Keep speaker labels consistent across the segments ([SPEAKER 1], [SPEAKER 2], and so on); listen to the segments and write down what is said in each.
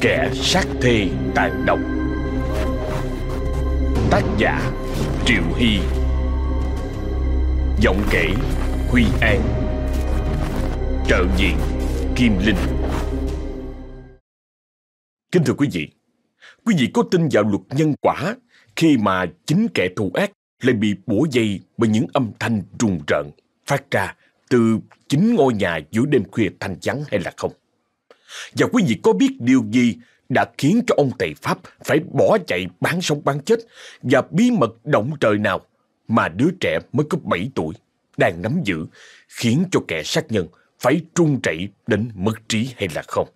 [SPEAKER 1] Kẻ sát thê tàn độc. Tác giả Triệu Hy. Giọng kể Huy An. Trợ diện Kim Linh. Kính thưa quý vị Quý vị có tin vào luật nhân quả khi mà chính kẻ thù ác lại bị bủa dây bởi những âm thanh rùng rợn phát ra từ chính ngôi nhà giữa đêm khuya thanh vắng hay là không? Và quý vị có biết điều gì đã khiến cho ông thầy Pháp phải bỏ chạy bán sống bán chết và bí mật động trời nào mà đứa trẻ mới có 7 tuổi đang nắm giữ khiến cho kẻ sát nhân phải trung chảy đến mất trí hay là không?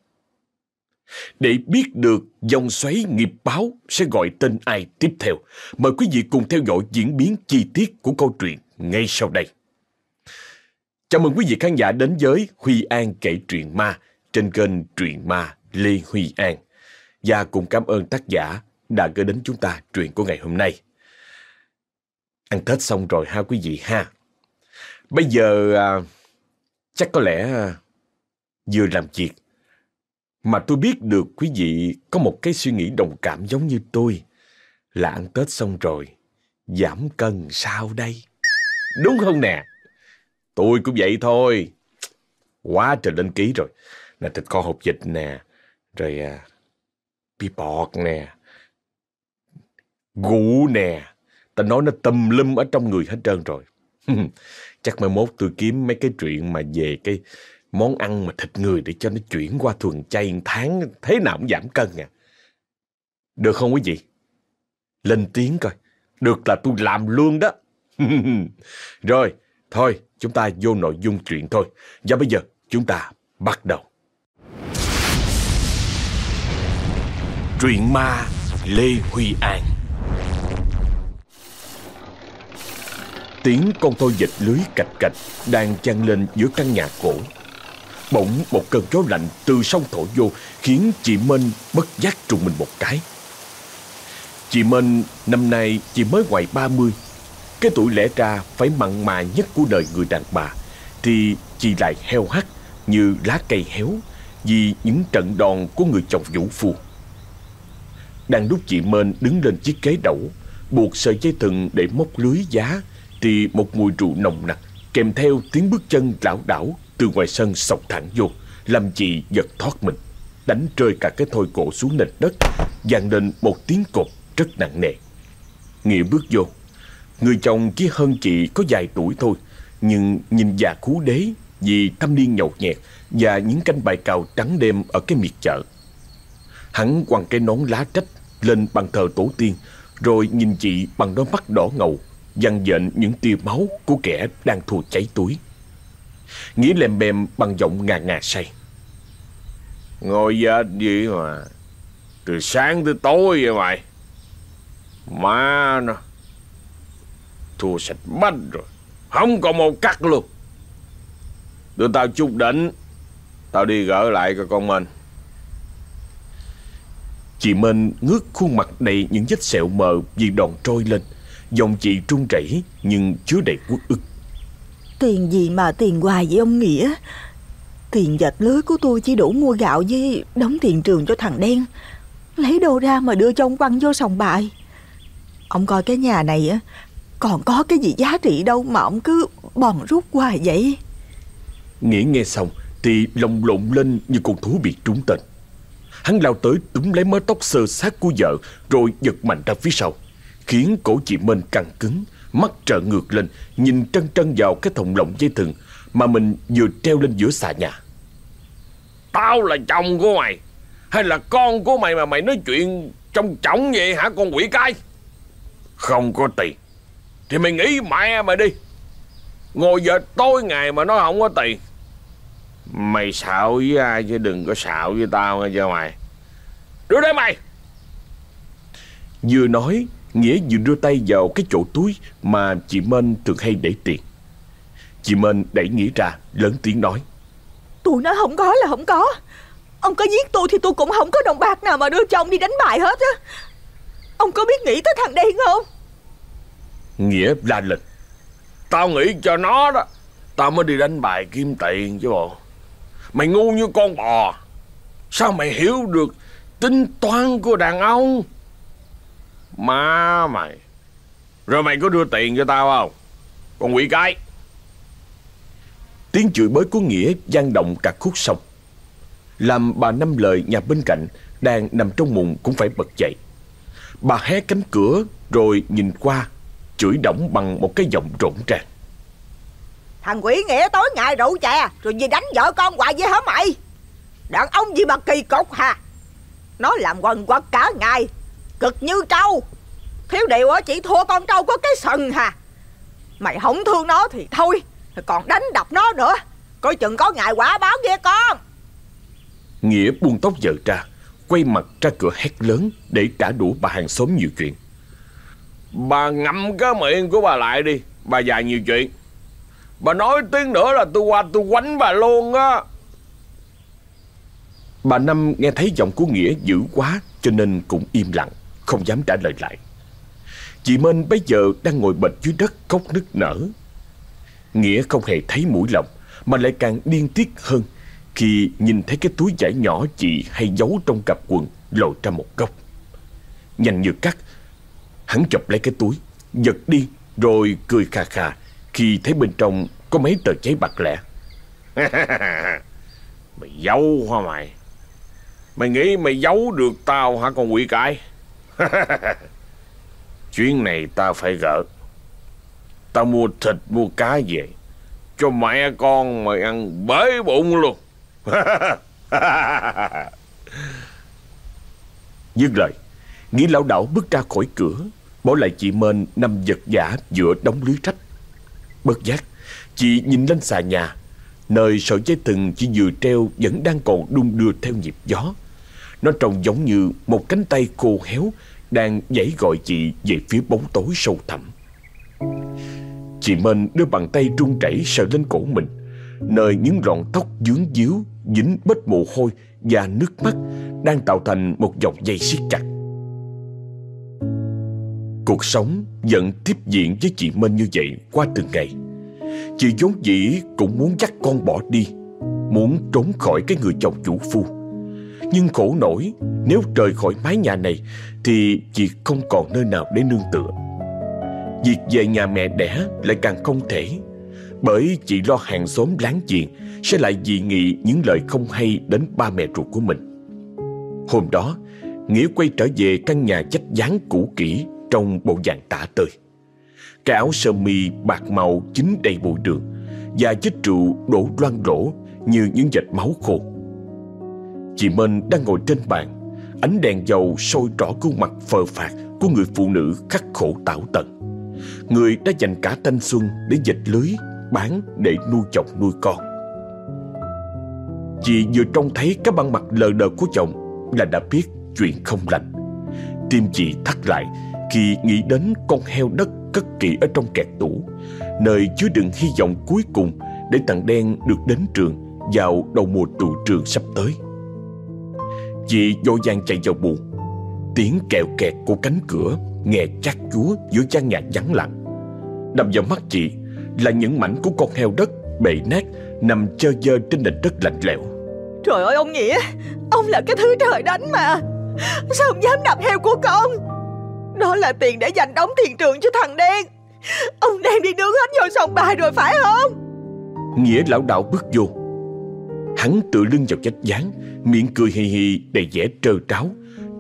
[SPEAKER 1] Để biết được dòng xoáy nghiệp báo sẽ gọi tên ai tiếp theo, mời quý vị cùng theo dõi diễn biến chi tiết của câu chuyện ngay sau đây. Chào mừng quý vị khán giả đến với Huy An kể truyện ma trên kênh Truyện Ma Lê Huy An. Và cùng cảm ơn tác giả đã gửi đến chúng ta truyện của ngày hôm nay. Ăn Tết xong rồi ha quý vị ha. Bây giờ à, chắc có lẽ à, vừa làm việc mà tôi biết được quý vị có một cái suy nghĩ đồng cảm giống như tôi là ăn Tết xong rồi, giảm cân sao đây? Đúng không nè? Tôi cũng vậy thôi. Quá trời lên ký rồi là thịt kho hộp vịt nè, rồi à, bì bọt nè, gũ nè. Ta nói nó tùm lum ở trong người hết trơn rồi. Chắc mai mốt tôi kiếm mấy cái chuyện mà về cái món ăn mà thịt người để cho nó chuyển qua thuần chay tháng thế nào cũng giảm cân à. Được không quý vị? Lên tiếng coi. Được là tôi làm luôn đó. Rồi, thôi chúng ta vô nội dung chuyện thôi. Và bây giờ chúng ta bắt đầu. Truyện ma, Lê Huy An Tiếng con tôi dịch lưới cạch cạch đang chăn lên giữa căn nhà cổ Bỗng một cơn gió lạnh từ sông thổi vô, khiến chị Minh bất giác trùng mình một cái. Chị Minh, năm nay chỉ mới ngoài 30. Cái tuổi lẽ ra phải mặn mà nhất của đời người đàn bà, thì chị lại heo hắt như lá cây héo vì những trận đòn của người chồng vũ phu. Đang lúc chị Mên đứng lên chiếc ghế đẩu, buộc sợi dây thừng để móc lưới giá, thì một mùi rượu nồng nặc kèm theo tiếng bước chân lảo đảo từ ngoài sân sọc thẳng vô Làm chị giật thoát mình. Đánh rơi cả cái thoi cổ xuống nền đất vang lên một tiếng cột rất nặng nề. Nghĩa bước vô. Người chồng chỉ hơn chị có vài tuổi thôi Nhưng nhìn già khú đế Vì thâm niên nhậu nhẹt Và những canh bài cào trắng đêm Ở cái miệt chợ. Hắn quăng cái nón lá trách lên bàn thờ tổ tiên, Rồi nhìn chị bằng đôi mắt đỏ ngầu, Dằn dện những tia máu của kẻ đang thua cháy túi. Nghĩa lèm bèm bằng giọng ngà ngà say. Ngồi chết gì mà, Từ sáng tới tối vậy mày. Má nó, Thua sạch bách rồi, Không còn một cắt luôn. Đưa tao chút đỉnh, Tao đi gỡ lại cho con mình. Chị Minh ngước khuôn mặt đầy những vết sẹo mờ vì đòn trôi lên. Dòng chị trung chảy nhưng chứa đầy quốc ức.
[SPEAKER 2] Tiền gì mà tiền hoài vậy ông Nghĩa? Tiền dệt lưới của tôi chỉ đủ mua gạo với đóng tiền trường cho thằng đen. Lấy đâu ra mà đưa cho ông quăng vô sòng bài. Ông coi cái nhà này á Còn có cái gì giá trị đâu mà ông cứ bòn rút hoài vậy?
[SPEAKER 1] Nghĩa nghe xong thì lòng lộn lên như con thú bị trúng tên Hắn lao tới túm lấy mớ tóc sơ sát của vợ Rồi giật mạnh ra phía sau. Khiến cổ chị Minh căng cứng Mắt trợn ngược lên Nhìn trân trân vào cái thòng lọng dây thừng Mà mình vừa treo lên giữa xà nhà. Tao là chồng của mày Hay là con của mày mà mày nói chuyện Trong trọng vậy hả con quỷ cái? Không có tiền Thì mày nghĩ mẹ mày đi. Ngồi giờ tối ngày mà nói không có tiền Mày xạo với ai chứ đừng có xạo với tao nghe cho mày Đưa đây mày Vừa nói Nghĩa vừa đưa tay vào cái chỗ túi mà chị Mên thường hay để tiền. Chị Mên đẩy Nghĩa ra, lớn tiếng nói.
[SPEAKER 2] Tôi nói không có là không có. Ông có giết tôi thì tôi cũng không có đồng bạc nào mà đưa cho ông đi đánh bài hết á. Ông có biết nghĩ tới thằng đen không?
[SPEAKER 1] Nghĩa la lên. Tao nghĩ cho nó đó. Tao mới đi đánh bài kiếm tiền chứ bộ. Mày ngu như con bò. Sao mày hiểu được tính toán của đàn ông? Má mày. Rồi mày có đưa tiền cho tao không? Con quỷ cái. Tiếng chửi bới của Nghĩa gian động cả khúc sông. Làm bà Năm lời nhà bên cạnh, Đang nằm trong mùng cũng phải bật dậy. Bà hé cánh cửa Rồi nhìn qua, Chửi động bằng một cái giọng rộn ràng.
[SPEAKER 2] Thằng quỷ Nghĩa tối ngày rượu chè Rồi gì đánh vợ con hoài vậy hả mày? Đàn ông gì mà kỳ cục hả? Nó làm quần quật cả ngày Cực như trâu. Thiếu điều á chỉ thua con trâu có cái sừng hà. Mày không thương nó thì thôi Còn đánh đập nó nữa. Coi chừng có ngày quả báo ghê con.
[SPEAKER 1] Nghĩa buông tóc vợ ra Quay mặt ra cửa hét lớn Để trả đũa bà hàng xóm nhiều chuyện. Bà ngậm cái miệng của bà lại đi Bà già nhiều chuyện Bà nói tiếng nữa là tôi qua tôi quánh bà luôn á. Bà Năm nghe thấy giọng của Nghĩa dữ quá, Cho nên cũng im lặng, Không dám trả lời lại. Chị Mên bây giờ đang ngồi bệt dưới đất khóc nức nở. Nghĩa không hề thấy mũi lòng, Mà lại càng điên tiết hơn Khi nhìn thấy cái túi vải nhỏ chị hay giấu trong cặp quần lộ ra một góc. Nhanh như cắt, Hắn chụp lấy cái túi, Giật đi, rồi cười khà khà. Khi thấy bên trong có mấy tờ giấy bạc lẻ. Mày giấu hả mày? Mày nghĩ mày giấu được tao hả con quỷ cái? Chuyến này tao phải gỡ. Tao mua thịt mua cá về. Cho mẹ con mày ăn bới bụng luôn. Dứt lời Nghĩ lão đảo bước ra khỏi cửa Bỏ lại chị Mên nằm giật giả giữa đống lưới trách Bất giác. Chị nhìn lên xà nhà, Nơi sợi dây thừng chỉ vừa treo Vẫn đang còn đung đưa theo nhịp gió. Nó trông giống như một cánh tay khô héo Đang dãy gọi chị về phía bóng tối sâu thẳm. Chị Mên đưa bàn tay run rẩy sờ lên cổ mình, Nơi những rọn tóc dướng díu, Dính bết mồ hôi và nước mắt Đang tạo thành một dòng dây siết chặt. Cuộc sống vẫn tiếp diễn với chị Minh như vậy qua từng ngày. Chị vốn dĩ cũng muốn dắt con bỏ đi, Muốn trốn khỏi cái người chồng chủ phu. Nhưng khổ nổi, Nếu rời khỏi mái nhà này Thì chị không còn nơi nào để nương tựa. Việc về nhà mẹ đẻ lại càng không thể, Bởi chị lo hàng xóm láng giềng Sẽ lại dị nghị những lời không hay đến ba mẹ ruột của mình. Hôm đó, Nghĩa quay trở về căn nhà chách dáng cũ kỹ trong bộ dạng tả tơi cái áo sơ mi bạc màu chính đầy bụi đường và chích rượu đổ loang rổ như những vệt máu khô. Chị Minh đang ngồi trên bàn, ánh đèn dầu sôi rõ khuôn mặt phờ phạt của người phụ nữ khắc khổ tảo tận. Người đã dành cả thanh xuân để dịch lưới, bán để nuôi chồng nuôi con. Chị vừa trông thấy cái băng mặt lờ đờ của chồng là đã biết chuyện không lành. Tim chị thắt lại khi nghĩ đến con heo đất cất kỹ ở trong kẹt tủ, nơi chứa đựng hy vọng cuối cùng để thằng đen được đến trường vào đầu mùa tụ trường sắp tới. Chị vô vàng chạy vào buồn, tiếng kẹo kẹt của cánh cửa nghe chát chúa giữa gian nhà vắng lặng. Đập vào mắt chị là những mảnh của con heo đất bể nát nằm chơ dơ trên nền đất lạnh lẽo.
[SPEAKER 2] Trời ơi ông Nghĩa, ông là cái thứ trời đánh mà. Sao ông dám đập heo của con? Đó là tiền để dành đóng tiền trường cho thằng đen. Ông đem đi nướng hết vô sông bài rồi phải không?
[SPEAKER 1] Nghĩa lão đạo bước vô. Hắn tựa lưng vào vách dáng Miệng cười hì hì đầy vẻ trơ tráo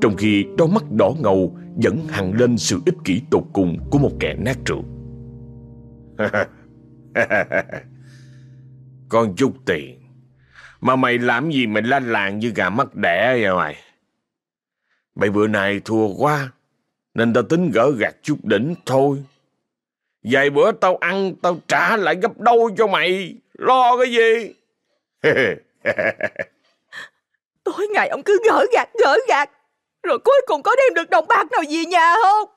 [SPEAKER 1] Trong khi đôi mắt đỏ ngầu Vẫn hằng lên sự ích kỷ tột cùng Của một kẻ nát rượu. Con chút tiền Mà mày làm gì mày la làng như gà mắt đẻ vậy mày? Mày bữa này thua quá nên tao tính gỡ gạt chút đỉnh thôi. Vài bữa tao ăn, tao trả lại gấp đôi cho mày. Lo cái gì?
[SPEAKER 2] Tối ngày ông cứ gỡ gạt, gỡ gạt. Rồi cuối cùng có đem được đồng bạc nào về nhà không?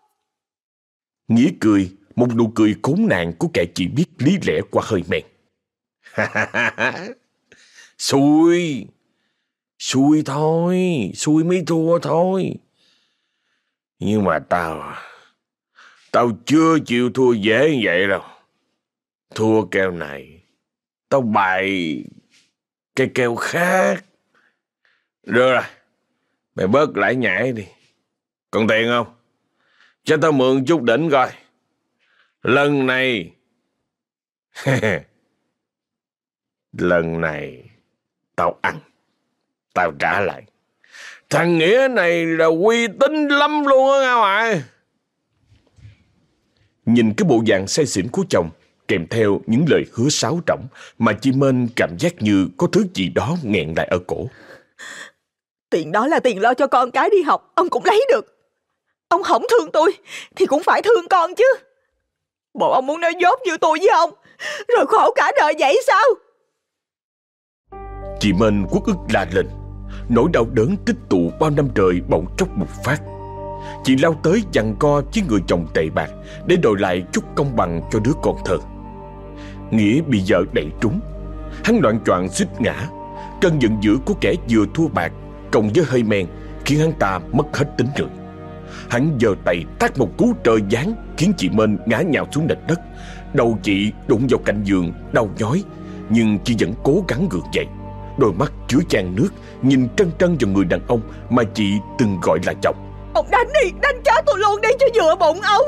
[SPEAKER 1] Nghĩa cười, một nụ cười khốn nạn của kẻ chỉ biết lý lẽ qua hơi men. xui, xui thôi, xui mới thua thôi. Nhưng mà tao... À, tao chưa chịu thua dễ như vậy đâu. Thua keo này, tao bày cái keo khác. Được rồi, Mày bớt lại nhảy đi. Còn tiền không? Cho tao mượn chút đỉnh coi. Lần này... Lần này tao ăn. Tao trả lại. Thằng Nghĩa này là uy tín lắm luôn á nghe ngoại. Nhìn cái bộ dạng say xỉn của chồng, kèm theo những lời hứa sáo trọng mà chị Mên cảm giác như có thứ gì đó nghẹn lại ở cổ.
[SPEAKER 2] Tiền đó là tiền lo cho con cái đi học, ông cũng lấy được. Ông không thương tôi, thì cũng phải thương con chứ. Bộ ông muốn nói dốt như tôi với ông, rồi khổ cả đời vậy sao?
[SPEAKER 1] Chị Mên quốc ức la lên, nỗi đau đớn tích tụ bao năm trời bỗng chốc bùng phát. Chị lao tới dằn co với người chồng tệ bạc để đòi lại chút công bằng cho đứa con thơ. Nghĩa bị vợ đẩy trúng, hắn loạn choạng suýt ngã. Cơn giận dữ của kẻ vừa thua bạc cộng với hơi men khiến hắn ta mất hết tính người. Hắn giơ tay tát một cú trời giáng khiến chị Mên ngã nhào xuống nền đất. Đầu chị đụng vào cạnh giường, đau nhói, nhưng chị vẫn cố gắng gượng dậy. Đôi mắt chứa chan nước, nhìn trân trân vào người đàn ông mà chị từng gọi là chồng.
[SPEAKER 2] Ông đánh đi, đánh chết tôi luôn đi cho vừa bụng ông.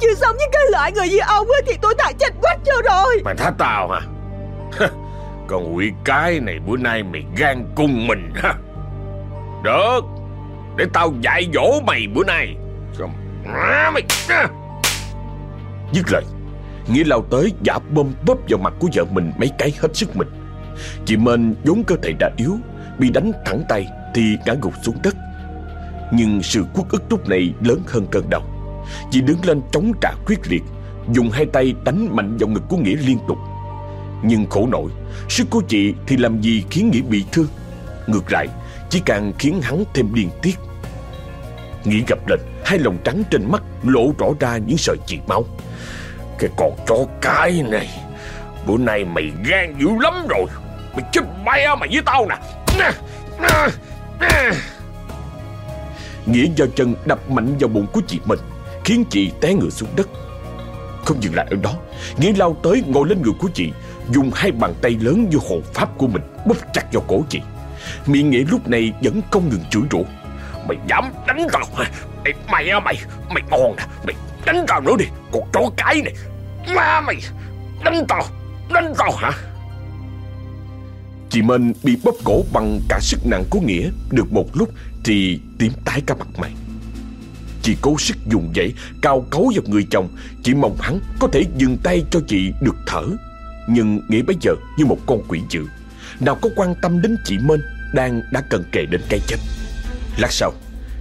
[SPEAKER 2] Chứ sống với cái loại người như ông thì tôi thà chết quách cho rồi.
[SPEAKER 1] Mày thả tao hả? Còn quỷ cái này bữa nay mày gan cung mình ha. Được, để tao dạy dỗ mày bữa nay. Còn mày Dứt lời, Nghĩa lao tới giả bơm bóp vào mặt của vợ mình mấy cái hết sức mình. Chị Mên vốn cơ thể đã yếu, bị đánh thẳng tay thì ngã gục xuống đất. Nhưng sự quốc ức lúc này lớn hơn cơn đau. Chị đứng lên chống trả quyết liệt, dùng hai tay đánh mạnh vào ngực của Nghĩa liên tục. Nhưng khổ nổi, sức của chị thì làm gì khiến Nghĩa bị thương. Ngược lại, chỉ càng khiến hắn thêm điên tiết. Nghĩa gặp lên, hai lồng trắng trên mắt lộ rõ ra những sợi chỉ máu. Cái con chó cái này, bữa nay mày gan dữ lắm rồi. Mày chết mẹ mày với tao nè. Nghĩa do chân đập mạnh vào bụng của chị mình, Khiến chị té ngựa xuống đất. Không dừng lại ở đó, Nghĩa lao tới ngồi lên người của chị, Dùng hai bàn tay lớn như hồn pháp của mình Bóp chặt vào cổ chị. Miệng Nghĩa lúc này vẫn không ngừng chửi rủa. Mày dám đánh tao hả? Mày mày Mày ngon nè, Mày đánh tao nữa đi Còn chó cái này. Ma mày, Đánh tao Đánh tao hả? Chị Mên bị bóp cổ bằng cả sức nặng của Nghĩa. Được một lúc thì tím tái cả mặt mày. Chị cố sức dùng dãy Cao cấu vào người chồng. Chị mong hắn có thể dừng tay cho chị được thở. Nhưng Nghĩa bây giờ như một con quỷ dữ. Nào có quan tâm đến chị Mên Đang đã cần kề đến cái chết. Lát sau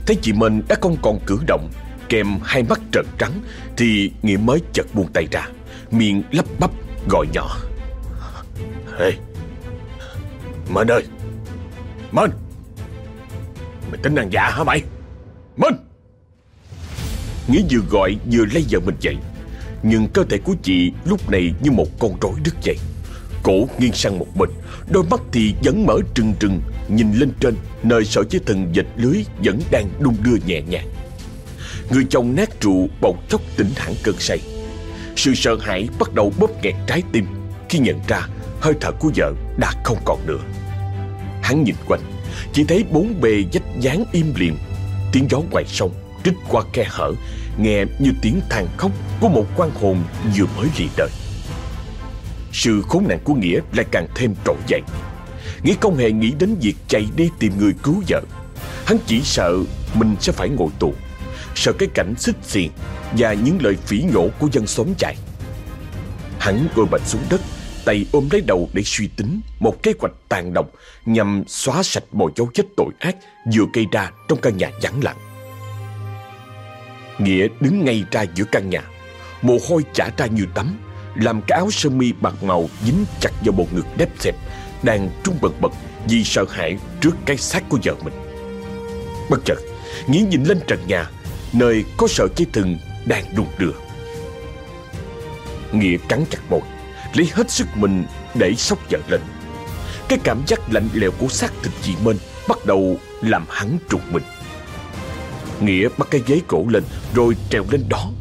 [SPEAKER 1] Thấy chị Mên đã không còn cử động Kèm hai mắt trợn trắng Thì Nghĩa mới chợt buông tay ra. Miệng lắp bắp gọi nhỏ. Ê hey, Mên ơi. Mên Mày tính ăn dạ hả mày? Minh Nghĩa vừa gọi vừa lấy vợ mình dậy. Nhưng cơ thể của chị lúc này như một con rối đứt dậy Cổ nghiêng sang một bên. Đôi mắt thì vẫn mở trừng trừng, Nhìn lên trên, Nơi sợi dây thần dịch lưới Vẫn đang đung đưa nhẹ nhàng. Người chồng nát trụ bỗng chốc tỉnh hẳn cơn say. Sự sợ hãi bắt đầu bóp nghẹt trái tim. Khi nhận ra hơi thở của vợ đã không còn nữa. Hắn nhìn quanh, chỉ thấy bốn bề dách dáng im lìm. Tiếng gió ngoài sông Trích qua khe hở, Nghe như tiếng than khóc Của một quan hồn vừa mới lìa đời. Sự khốn nạn của Nghĩa lại càng thêm trỗi dậy. Nghĩa không hề nghĩ đến việc chạy đi tìm người cứu vợ. Hắn chỉ sợ mình sẽ phải ngồi tù, Sợ cái cảnh xích xiền Và những lời phỉ nhổ của dân xóm chạy. Hắn ngồi bạch xuống đất tay ôm lấy đầu để suy tính một kế hoạch tàn độc nhằm xóa sạch mọi dấu vết tội ác vừa gây ra trong căn nhà vắng lặng. Nghĩa đứng ngay ra giữa căn nhà, mồ hôi chả ra như tắm, làm cái áo sơ mi bạc màu dính chặt vào bộ ngực đép xẹp, đang trung bật bật vì sợ hãi trước cái xác của vợ mình. Bất chợt, Nghĩa nhìn lên trần nhà, nơi có sợi dây thừng đang đung đưa. Nghĩa cắn chặt môi, lấy hết sức mình để sốc giật lên. Cái cảm giác lạnh lẽo của xác thịt chị Minh bắt đầu làm hắn trục mình. Nghĩa bắt cái giấy cổ lên rồi trèo lên đó.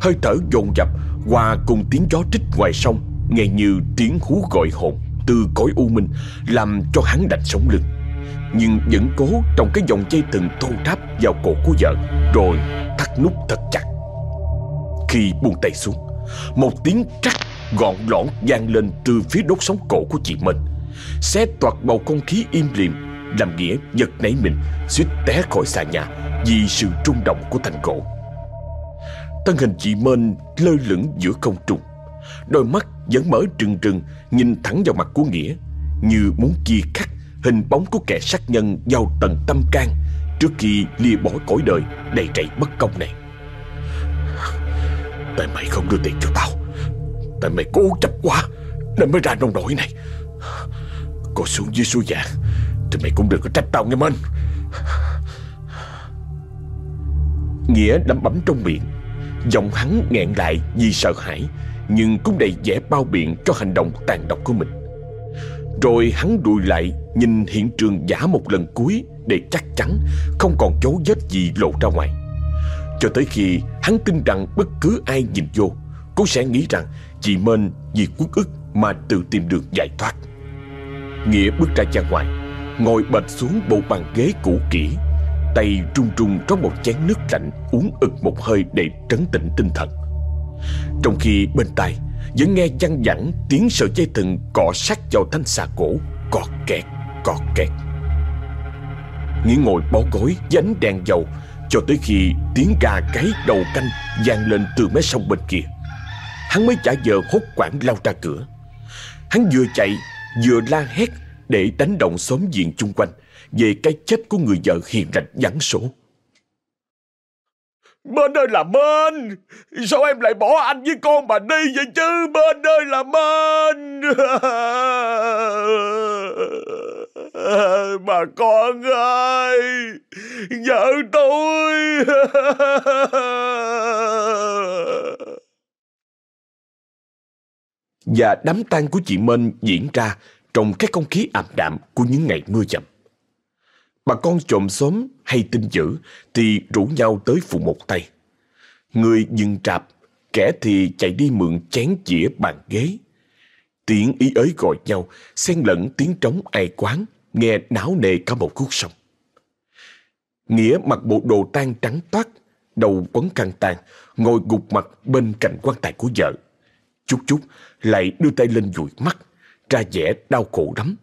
[SPEAKER 1] Hơi thở dồn dập hòa cùng tiếng gió trích ngoài sông, nghe như tiếng hú gọi hồn từ cõi u minh làm cho hắn đành sống lưng. Nhưng vẫn cố trong cái dòng dây từng thô ráp vào cổ của vợ, Rồi thắt nút thật chặt Khi buông tay xuống, Một tiếng trắc gọn lõn vang lên từ phía đốt sống cổ của chị Minh Xé toạc bầu không khí im lìm, Làm Nghĩa giật nảy mình, suýt té khỏi xà nhà Vì sự trung động của thành cổ. Thân hình chị Mên lơ lửng giữa không trung. Đôi mắt vẫn mở trừng trừng, Nhìn thẳng vào mặt của Nghĩa, Như muốn chia cắt hình bóng của kẻ sát nhân Vào tận tâm can Trước khi lìa bỏ cõi đời đầy rẫy bất công này. Tại mày không đưa tiền cho tao. Tại mày cố chấp quá, Nên mới ra nông nổi này. Cô xuống dưới suối vàng, Thì mày cũng đừng có trách tao nghe Minh Nghĩa đắm bấm trong miệng, Giọng hắn nghẹn lại vì sợ hãi, Nhưng cũng đầy vẻ bao biện cho hành động tàn độc của mình. Rồi hắn đùi lại, Nhìn hiện trường giả một lần cuối Để chắc chắn không còn dấu vết gì lộ ra ngoài. Cho tới khi hắn tin rằng bất cứ ai nhìn vô Cũng sẽ nghĩ rằng chị Mên vì quốc ức mà tự tìm được giải thoát. Nghĩa bước ra ra ngoài Ngồi bệt xuống bộ bàn ghế cũ kỹ Tay trung trung rót một chén nước lạnh Uống ực một hơi để trấn tĩnh tinh thần. Trong khi bên tai Vẫn nghe văng vẳng tiếng sợi dây thừng cọ sát vào thanh xà cổ Cọt kẹt, cọt kẹt. Nghĩa ngồi bó gối với ánh đèn dầu Cho tới khi tiếng gà gáy đầu canh vang lên từ mé sông bên kia. Hắn mới chả giờ hốt quảng lao ra cửa. Hắn vừa chạy, vừa la hét để đánh động xóm diện chung quanh, về cái chết của người vợ hiền lành vắng số. Bên ơi là bên! Sao em lại bỏ anh với con mà đi vậy chứ? Bên ơi là bên! Bà con ơi! Vợ tôi! Và đám tang của chị Minh diễn ra trong cái không khí ảm đạm của những ngày mưa dầm. Bà con trộm xóm hay tin dữ thì rủ nhau tới phụ một tay. Người dừng trạp, kẻ thì chạy đi mượn chén chĩa bàn ghế. Tiếng ý ới gọi nhau, xen lẫn tiếng trống ai quán, nghe náo nề cả một khúc sông. Nghĩa mặc bộ đồ tan trắng toát, đầu quấn khăn tàn, ngồi gục mặt bên cạnh quan tài của vợ. Chút chút lại đưa tay lên dụi mắt, ra vẻ đau khổ lắm.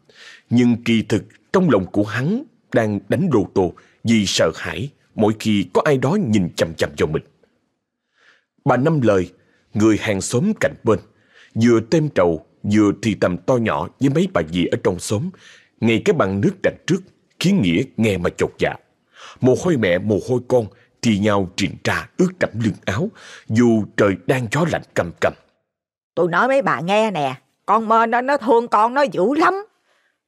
[SPEAKER 1] Nhưng kỳ thực trong lòng của hắn đang đánh lô tô vì sợ hãi mỗi khi có ai đó nhìn chằm chằm vào mình. Bà Năm lời, người hàng xóm cạnh bên, vừa tem trầu vừa thì tầm to nhỏ với mấy bà dì ở trong xóm, ngay cái bàn nước đặt trước khiến Nghĩa nghe mà chột dạ. Mồ hôi mẹ, mồ hôi con thì nhau truyền trà ướt đẫm lưng áo dù trời đang gió lạnh cầm cầm.
[SPEAKER 2] Tôi nói mấy bà nghe nè, con mên nó, nó thương con nó dữ lắm.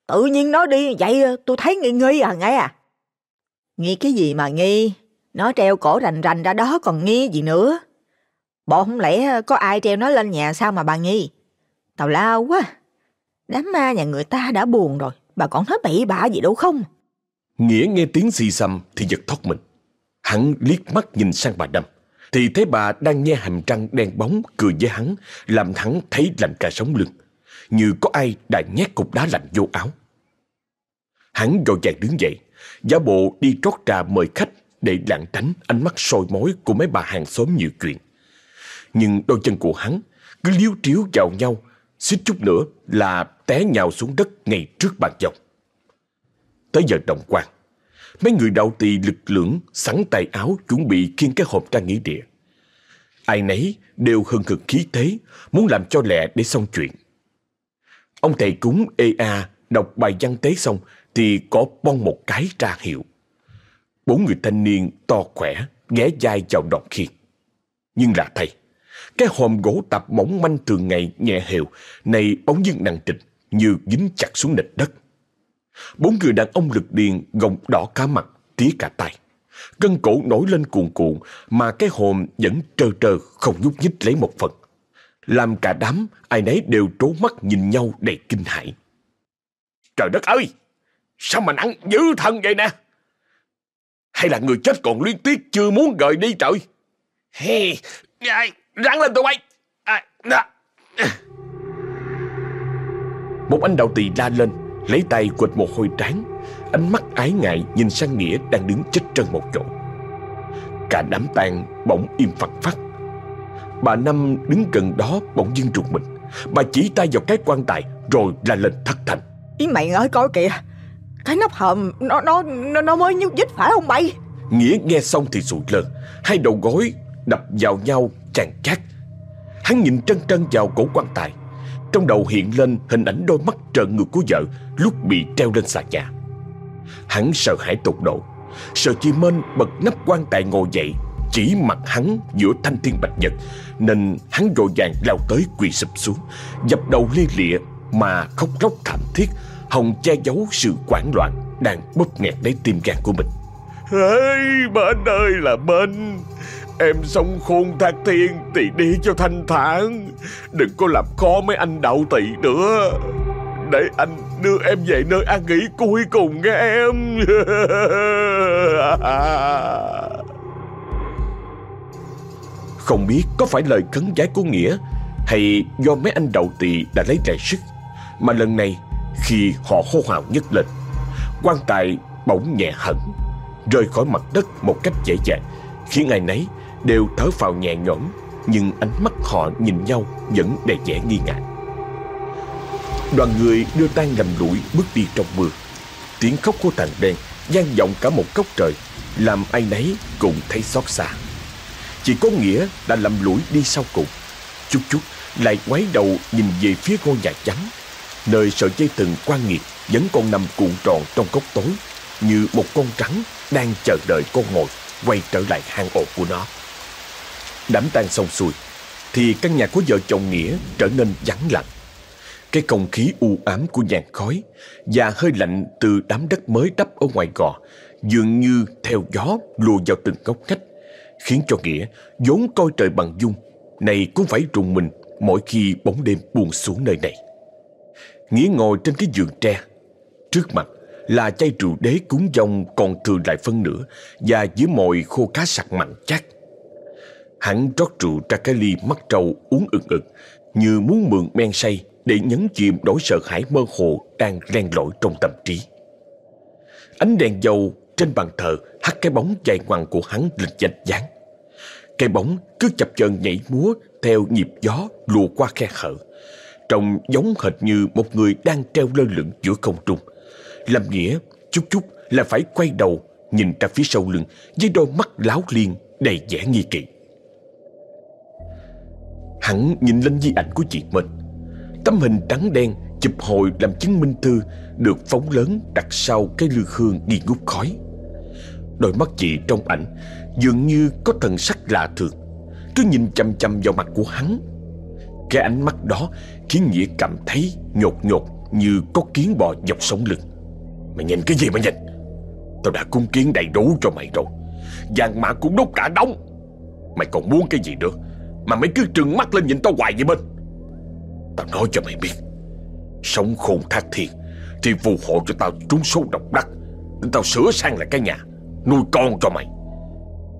[SPEAKER 2] Tự nhiên nó đi vậy tôi thấy nghi nghi à nghe à. Nghi cái gì mà nghi? Nó treo cổ rành rành ra đó còn nghi gì nữa. Bộ không lẽ có ai treo nó lên nhà sao mà bà nghi? Tào lao quá. Đám ma nhà người ta đã buồn rồi. Bà còn nói bậy bạ gì đâu không?
[SPEAKER 1] Nghĩa nghe tiếng xì xăm thì giật thoát mình. Hắn liếc mắt nhìn sang bà Đâm. Thì thấy bà đang nghe hàm răng đen bóng cười với hắn, làm hắn thấy lạnh cả sống lưng. Như có ai đã nhét cục đá lạnh vô áo. Hắn vội vàng đứng dậy, giả bộ đi trót trà mời khách để lảng tránh ánh mắt soi mối của mấy bà hàng xóm nhiều chuyện. Nhưng đôi chân của hắn cứ liếu triếu vào nhau, suýt chút nữa là té nhào xuống đất ngay trước bàn dòng. Tới giờ đồng quan, mấy người đạo tỳ lực lưỡng sẵn tay áo chuẩn bị khiêng cái hộp ra nghỉ địa. Ai nấy đều hừng hực khí thế, muốn làm cho lẹ để xong chuyện. Ông thầy cúng ê a đọc bài văn tế xong thì có bong một cái ra hiệu. Bốn người thanh niên to khỏe ghé dai vào đòn khiên. Nhưng là thầy, cái hòm gỗ tập mỏng manh thường ngày nhẹ hều này bóng dưng nặng trịch như dính chặt xuống nền đất. Bốn người đàn ông lực điền gồng đỏ cả mặt, tía cả tay. Gân cổ nổi lên cuồn cuộn mà cái hồn vẫn trơ trơ không nhúc nhích lấy một phần. Làm cả đám ai nấy đều trố mắt nhìn nhau đầy kinh hãi. Trời đất ơi! Sao mà nặng dữ thần vậy nè? Hay là người chết còn liên tiếc chưa muốn gợi đi trời? Hey, rắn lên tụi bay! À, Một anh đạo tỳ la lên, lấy tay quệt một hôi trán, Ánh mắt ái ngại nhìn sang Nghĩa đang đứng chết trân một chỗ. Cả đám tang bỗng im phật phát Bà Năm đứng gần đó bỗng dưng trục mình. Bà chỉ tay vào cái quan tài Rồi la lên thất thành
[SPEAKER 2] Ý mày ơi coi kìa. Cái nắp hòm nó nó nó, nó mới nhúc dích phải không bay
[SPEAKER 1] Nghĩa nghe xong thì sụi lơ Hai đầu gối đập vào nhau chàng chát. Hắn nhìn trân trân vào cổ quan tài trong đầu hiện lên hình ảnh đôi mắt trợn ngược của vợ Lúc bị treo lên xà nhà. Hắn sợ hãi tột độ Sợ chị Mên bật nắp quan tài ngồi dậy Chỉ mặt hắn giữa thanh thiên bạch nhật Nên hắn vội vàng lao tới quỳ sụp xuống Dập đầu lia lịa Mà khóc lóc thảm thiết Hồng che giấu sự quảng loạn Đang bóp nghẹt lấy tim gan của mình.
[SPEAKER 3] Ê, Mến ơi là Mến Em sống khôn thác thiên Thì đi cho thanh thản. Đừng có làm khó mấy anh đậu tỵ nữa. Để anh đưa em về nơi an nghỉ cuối cùng nghe em.
[SPEAKER 1] Không biết có phải lời khấn giái của Nghĩa Hay do mấy anh đậu tỳ đã lấy lại sức, Mà lần này khi họ hô hào nhất lên, quan tài bỗng nhẹ hẳn, Rơi khỏi mặt đất một cách dễ dàng, Khiến ai nấy đều thở phào nhẹ nhõm, Nhưng ánh mắt họ nhìn nhau vẫn đầy vẻ nghi ngại. Đoàn người đưa tang lầm lũi bước đi trong mưa. Tiếng khóc của thằng đen gian vọng cả một góc trời, Làm ai nấy cũng thấy xót xa. Chỉ có Nghĩa đã lầm lũi đi sau cùng. Chút chút lại quay đầu nhìn về phía ngôi nhà trắng, Nơi sợi dây từng quan nghiệt Vẫn còn nằm cuộn tròn trong góc tối, Như một con rắn đang chờ đợi con mồi Quay trở lại hang ổ của nó. Đám tang xong xuôi, Thì căn nhà của vợ chồng Nghĩa trở nên vắng lặng cái không khí u ám của nhàn khói và hơi lạnh từ đám đất mới đắp ở ngoài gò dường như theo gió lùa vào từng góc ngách, khiến cho Nghĩa vốn coi trời bằng dung này cũng phải rùng mình mỗi khi bóng đêm buông xuống nơi này. Nghĩa ngồi trên cái giường tre, trước mặt là chai rượu đế cúng dông còn thừa lại phân nửa và dưới mồi khô cá sặc mặn chắc. Hắn rót rượu ra cái ly mắt trâu uống ực ực, như muốn mượn men say để nhấn chìm nỗi sợ hãi mơ hồ đang len lỏi trong tâm trí. Ánh đèn dầu trên bàn thờ hắt cái bóng dài ngoằng của hắn lên dạch dáng. Cái bóng cứ chập chờn nhảy múa theo nhịp gió lùa qua khe hở. Trông giống hệt như một người đang treo lơ lửng giữa không trung. Làm nghĩa, chút chút là phải quay đầu nhìn ra phía sau lưng với đôi mắt láo liên đầy vẻ nghi kỵ. Hắn nhìn lên di ảnh của chị mình Tấm hình trắng đen chụp hồi làm chứng minh thư được phóng lớn đặt sau cái lư hương nghi ngút khói. Đôi mắt chị trong ảnh dường như có thần sắc lạ thường, cứ nhìn chăm chăm vào mặt của hắn. Cái ánh mắt đó khiến Nghĩa cảm thấy nhột nhột như có kiến bò dọc sống lưng. Mày nhìn cái gì mà nhìn? Tao đã cung kiến đầy đủ cho mày rồi. Vàng mã cũng đốt cả đống. Mày còn muốn cái gì nữa? Mà mày cứ trừng mắt lên nhìn tao hoài vậy bên. Tao nói cho mày biết, Sống khôn thác thiên Thì phù hộ cho tao trúng số độc đắc Để tao sửa sang lại cái nhà, Nuôi con cho mày.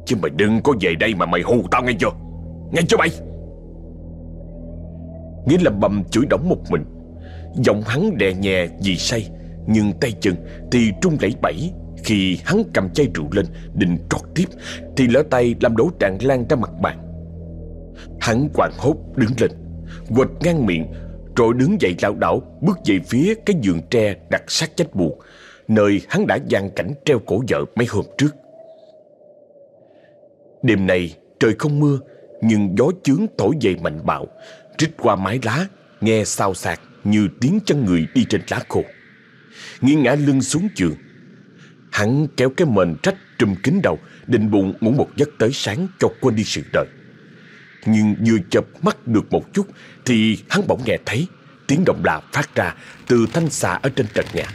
[SPEAKER 1] Chứ mày đừng có về đây mà mày hù tao nghe chưa? Nghe chưa mày? Nghĩa là bầm chửi đóng một mình. Giọng hắn đè nhẹ vì say, Nhưng tay chân thì trung lẫy bẫy. Khi hắn cầm chai rượu lên, Định trót tiếp, Thì lỡ tay làm đổ tràn lan ra mặt bàn. Hắn quàng hốt đứng lên, quệt ngang miệng, rồi đứng dậy lảo đảo, bước về phía cái giường tre đặt sát chết buồn nơi hắn đã gian cảnh treo cổ vợ mấy hôm trước. Đêm này trời không mưa, nhưng gió chướng thổi về mạnh bạo, rít qua mái lá, nghe xao xạc như tiếng chân người đi trên lá khô. Nghiêng ngã lưng xuống giường, hắn kéo cái mền trách trùm kín đầu, định bụng ngủ một giấc tới sáng cho quên đi sự đời nhưng vừa chập mắt được một chút Thì hắn bỗng nghe thấy Tiếng động lạ phát ra Từ thanh xà ở trên trần nhà.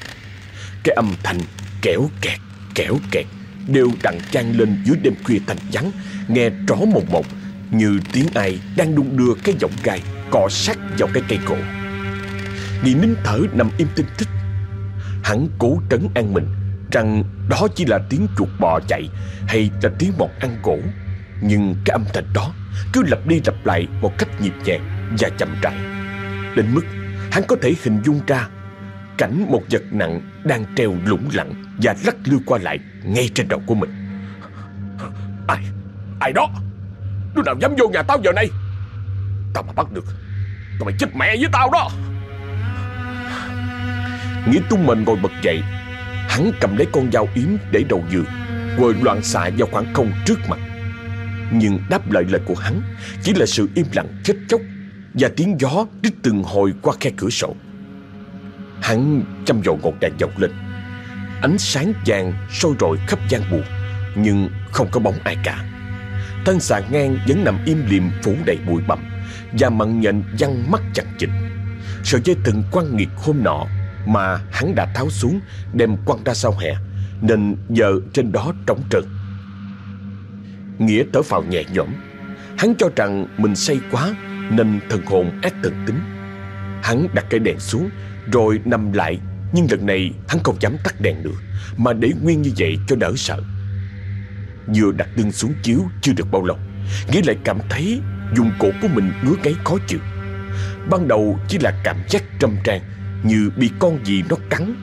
[SPEAKER 1] Cái âm thanh kéo kẹt kéo kẹt Đều đặn trang lên dưới đêm khuya thanh vắng Nghe rõ một một Như tiếng ai đang đung đưa cái giọng gai, Cọ sát vào cái cây cổ. Nghị nín thở nằm im tinh tích Hắn cố trấn an mình Rằng đó chỉ là tiếng chuột bò chạy Hay là tiếng mọt ăn cổ, Nhưng cái âm thanh đó cứ lặp đi lặp lại một cách nhịp nhàng và chậm rãi đến mức hắn có thể hình dung ra cảnh một vật nặng đang treo lủng lẳng và lắc lư qua lại ngay trên đầu của mình.
[SPEAKER 3] Ai? Ai đó? Đứa nào dám vô nhà tao giờ này? Tao mà bắt được, tao mày chết mẹ với tao đó.
[SPEAKER 1] Nghĩa tung mình ngồi bật dậy, hắn cầm lấy con dao yếm để đầu giường, rồi loạn xạ vào khoảng không trước mặt. Nhưng đáp lại lời của hắn, chỉ là sự im lặng, chết chóc và tiếng gió rít từng hồi qua khe cửa sổ. Hắn chăm dầu ngọn đèn dọc lên. Ánh sáng vàng sôi rọi khắp gian buồn Nhưng không có bóng ai cả. Thân xà ngang vẫn nằm im liềm phủ đầy bụi bặm Và mặn nhện văng mắt chặt chịch Sợi dây từng quăng nghiệt hôm nọ Mà hắn đã tháo xuống, Đem quăng ra sau hè, Nên giờ trên đó trống trơn. Nghĩa thở phào nhẹ nhõm. Hắn cho rằng mình say quá Nên thần hồn ác thần tính. Hắn đặt cái đèn xuống, rồi nằm lại, Nhưng lần này hắn không dám tắt đèn nữa, Mà để nguyên như vậy cho đỡ sợ. Vừa đặt lưng xuống chiếu chưa được bao lâu, Nghĩa lại cảm thấy dùng cổ của mình ngứa ngáy khó chịu. Ban đầu chỉ là cảm giác trầm tràn, Như bị con gì nó cắn,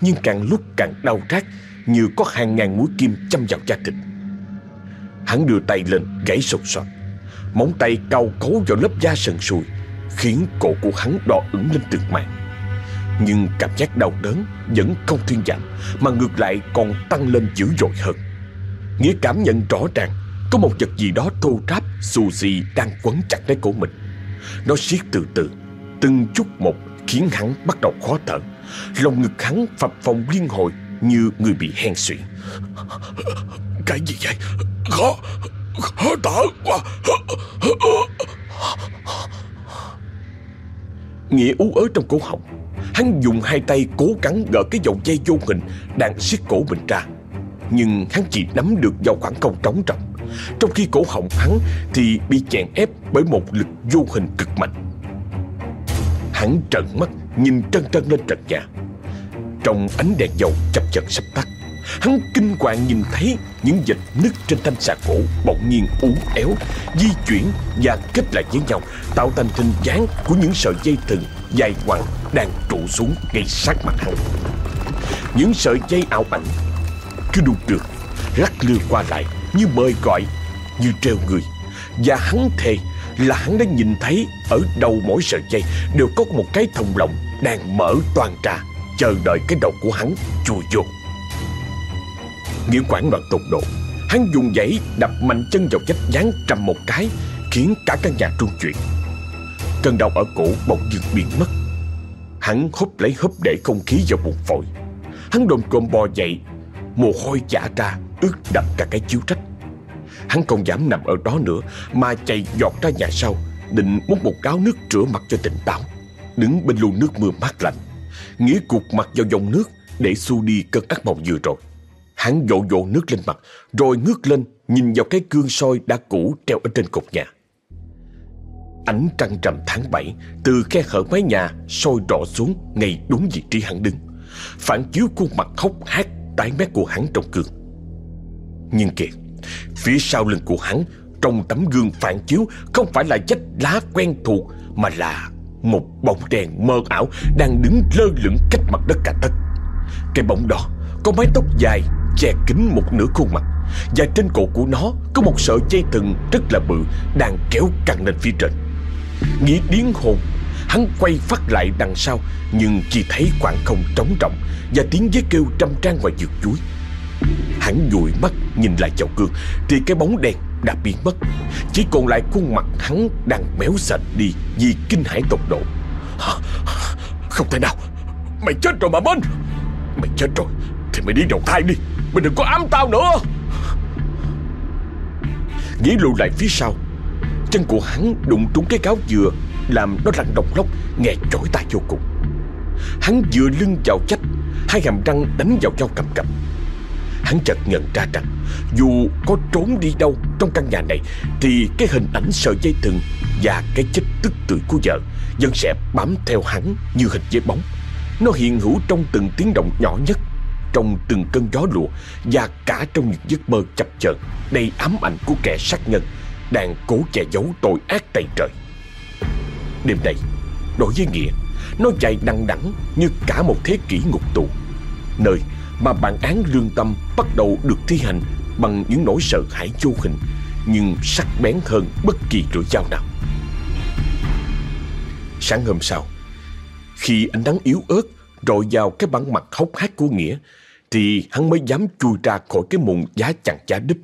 [SPEAKER 1] Nhưng càng lúc càng đau rát, Như có hàng ngàn mũi kim châm vào da thịt. Hắn đưa tay lên, gãy sột soạt Móng tay cau cấu vào lớp da sần sùi, Khiến cổ của hắn đỏ ửng lên từng màn nhưng cảm giác đau đớn vẫn không thuyên giảm, Mà ngược lại còn tăng lên dữ dội hơn. Nghĩa cảm nhận rõ ràng, Có một vật gì đó thô ráp, xù xì đang quấn chặt lấy cổ mình. Nó siết từ từ, Từng chút một khiến hắn bắt đầu khó thở. Lòng ngực hắn phập phồng liên hồi Như người bị hen suyễn
[SPEAKER 3] Cái gì vậy? Khó Khó thở quá
[SPEAKER 1] Nghĩa ú ớ trong cổ họng Hắn dùng hai tay cố gắng gỡ cái dòng dây vô hình đang siết cổ mình ra. Nhưng hắn chỉ nắm được vào khoảng không trống rỗng Trong khi cổ họng hắn thì bị chèn ép bởi một lực vô hình cực mạnh. Hắn trợn mắt nhìn trân trân lên trần nhà. Trong ánh đèn dầu chập chờn sắp tắt, hắn kinh hoàng nhìn thấy những vệt nứt trên thanh xà cổ bỗng nhiên uốn éo, di chuyển và kết lại với nhau, tạo thành hình dáng của những sợi dây thừng dài ngoằng đang trụ xuống ngay sát mặt hắn. Những sợi dây ảo ảnh cứ đu được, lắc lư qua lại như mời gọi, như treo người. Và hắn thề là hắn đã nhìn thấy ở đầu mỗi sợi dây đều có một cái thòng lọng đang mở toàn ra, chờ đợi cái đầu của hắn chui vô. Nghĩa quản loạn tột độ, hắn dùng dãy đập mạnh chân vào vách dán trầm một cái, khiến cả căn nhà trung chuyển. Cơn đau ở cổ bỗng dưng biến mất. Hắn húp lấy húp để không khí vào bụng phổi. Hắn đồm cồm bò dậy Mồ hôi chả ra ướt đập cả cái chiếu trách Hắn không dám nằm ở đó nữa Mà chạy giọt ra nhà sau Định múc một gáo nước rửa mặt cho tỉnh táo. Đứng bên lu nước mưa mát lạnh Nghĩa cục mặt vào dòng nước Để xua đi cơn ác mộng vừa rồi. Hắn vỗ vỗ nước lên mặt Rồi ngước lên Nhìn vào cái gương soi đã cũ treo ở trên cột nhà Ánh trăng trầm tháng 7 từ khe hở mái nhà soi rõ xuống ngay đúng vị trí hắn đứng. Phản chiếu khuôn mặt khóc hát tái mét của hắn trong gương. Nhưng kìa, phía sau lưng của hắn trong tấm gương phản chiếu không phải là vách lá quen thuộc mà là một bóng đèn mơ ảo đang đứng lơ lửng cách mặt đất cả tấc. Cái bóng đó có mái tóc dài che kín một nửa khuôn mặt. Và trên cổ của nó có một sợi dây thừng rất là bự đang kéo căng lên phía trên. Nghĩ điên hồn, Hắn quay phát lại đằng sau, Nhưng chỉ thấy khoảng không trống rộng Và tiếng giấy kêu trăm trang ngoài vườn chuối. Hắn dụi mắt nhìn lại chậu gương Thì cái bóng đen đã biến mất. Chỉ còn lại khuôn mặt hắn đang méo sạch đi Vì kinh hãi tột độ.
[SPEAKER 3] Không thể nào, Mày chết rồi mà Minh! Mày chết rồi, Thì mày đi đầu thai đi. Mày đừng có ám tao nữa.
[SPEAKER 1] Nghĩ lùi lại phía sau. Chân của hắn đụng trúng cái cáo dừa, Làm nó lăn đồng lóc Nghe chói tai vô cùng. Hắn dựa lưng vào chách, Hai hàm răng đánh vào nhau cầm cầm Hắn chợt nhận ra rằng, Dù có trốn đi đâu trong căn nhà này, Thì cái hình ảnh sợi dây thừng Và cái chết tức tưởi của vợ Vẫn sẽ bám theo hắn như hình dây bóng. Nó hiện hữu trong từng tiếng động nhỏ nhất. Trong từng cơn gió lùa Và cả trong những giấc mơ chập chờn Đầy ám ảnh của kẻ sát nhân đang cố che giấu tội ác tày trời. Đêm nay, đối với Nghĩa, Nó dài đằng đẵng như cả một thế kỷ ngục tù Nơi mà bản án lương tâm bắt đầu được thi hành bằng những nỗi sợ hãi vô hình nhưng sắc bén hơn bất kỳ lưỡi dao nào. Sáng hôm sau, khi ánh nắng yếu ớt rọi vào cái bản mặt hốc hác của Nghĩa, thì hắn mới dám chui ra khỏi cái mùng giá chằng giá đứp.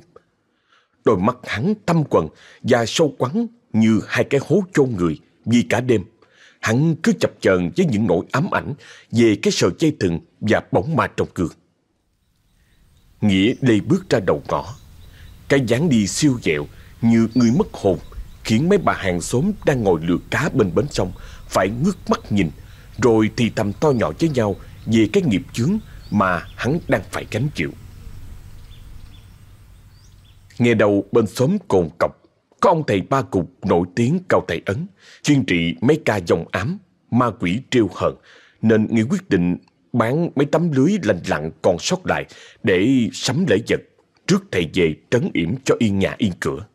[SPEAKER 1] Đôi mắt hắn tâm quần và sâu quắn như hai cái hố chôn người vì cả đêm. Hắn cứ chập chờn với những nỗi ám ảnh về cái sợi dây thừng và bóng ma trong gương. Nghĩa lê bước ra đầu ngõ. Cái dáng đi siêu dẹo như người mất hồn khiến mấy bà hàng xóm đang ngồi lượt cá bên bến sông phải ngước mắt nhìn, rồi thì thầm to nhỏ với nhau về cái nghiệp chướng mà hắn đang phải gánh chịu. Nghe đầu bên xóm cồn cọc có ông thầy ba cục nổi tiếng cao thầy ấn chuyên trị mấy ca dòng ám ma quỷ trêu hận nên nghĩ quyết định bán mấy tấm lưới lành lặn còn sót lại để sắm lễ vật trước thầy về trấn yểm cho yên nhà yên cửa.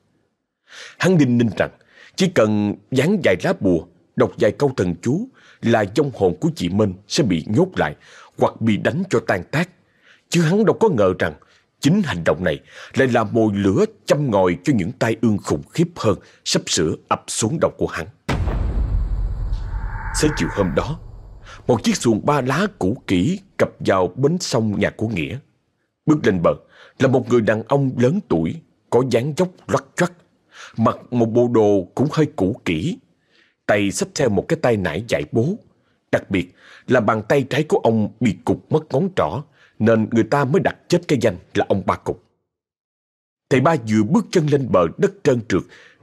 [SPEAKER 1] Hắn đinh ninh rằng chỉ cần dán vài lá bùa, đọc vài câu thần chú là vong hồn của chị Minh sẽ bị nhốt lại hoặc bị đánh cho tan tác. Chứ hắn đâu có ngờ rằng chính hành động này lại là mồi lửa châm ngòi cho những tai ương khủng khiếp hơn sắp sửa ập xuống đầu của hắn. Sáng chiều hôm đó, một chiếc xuồng ba lá cũ kỹ cập vào bến sông nhà của Nghĩa. Bước lên bờ là một người đàn ông lớn tuổi, có dáng dốc loắt choắt, mặc một bộ đồ cũng hơi cũ kỹ. Tay xách theo một cái tay nải dạy bố. Đặc biệt là bàn tay trái của ông bị cục mất ngón trỏ, nên người ta mới đặt chết cái danh là ông Ba Cục. Thầy ba vừa bước chân lên bờ đất trơn trượt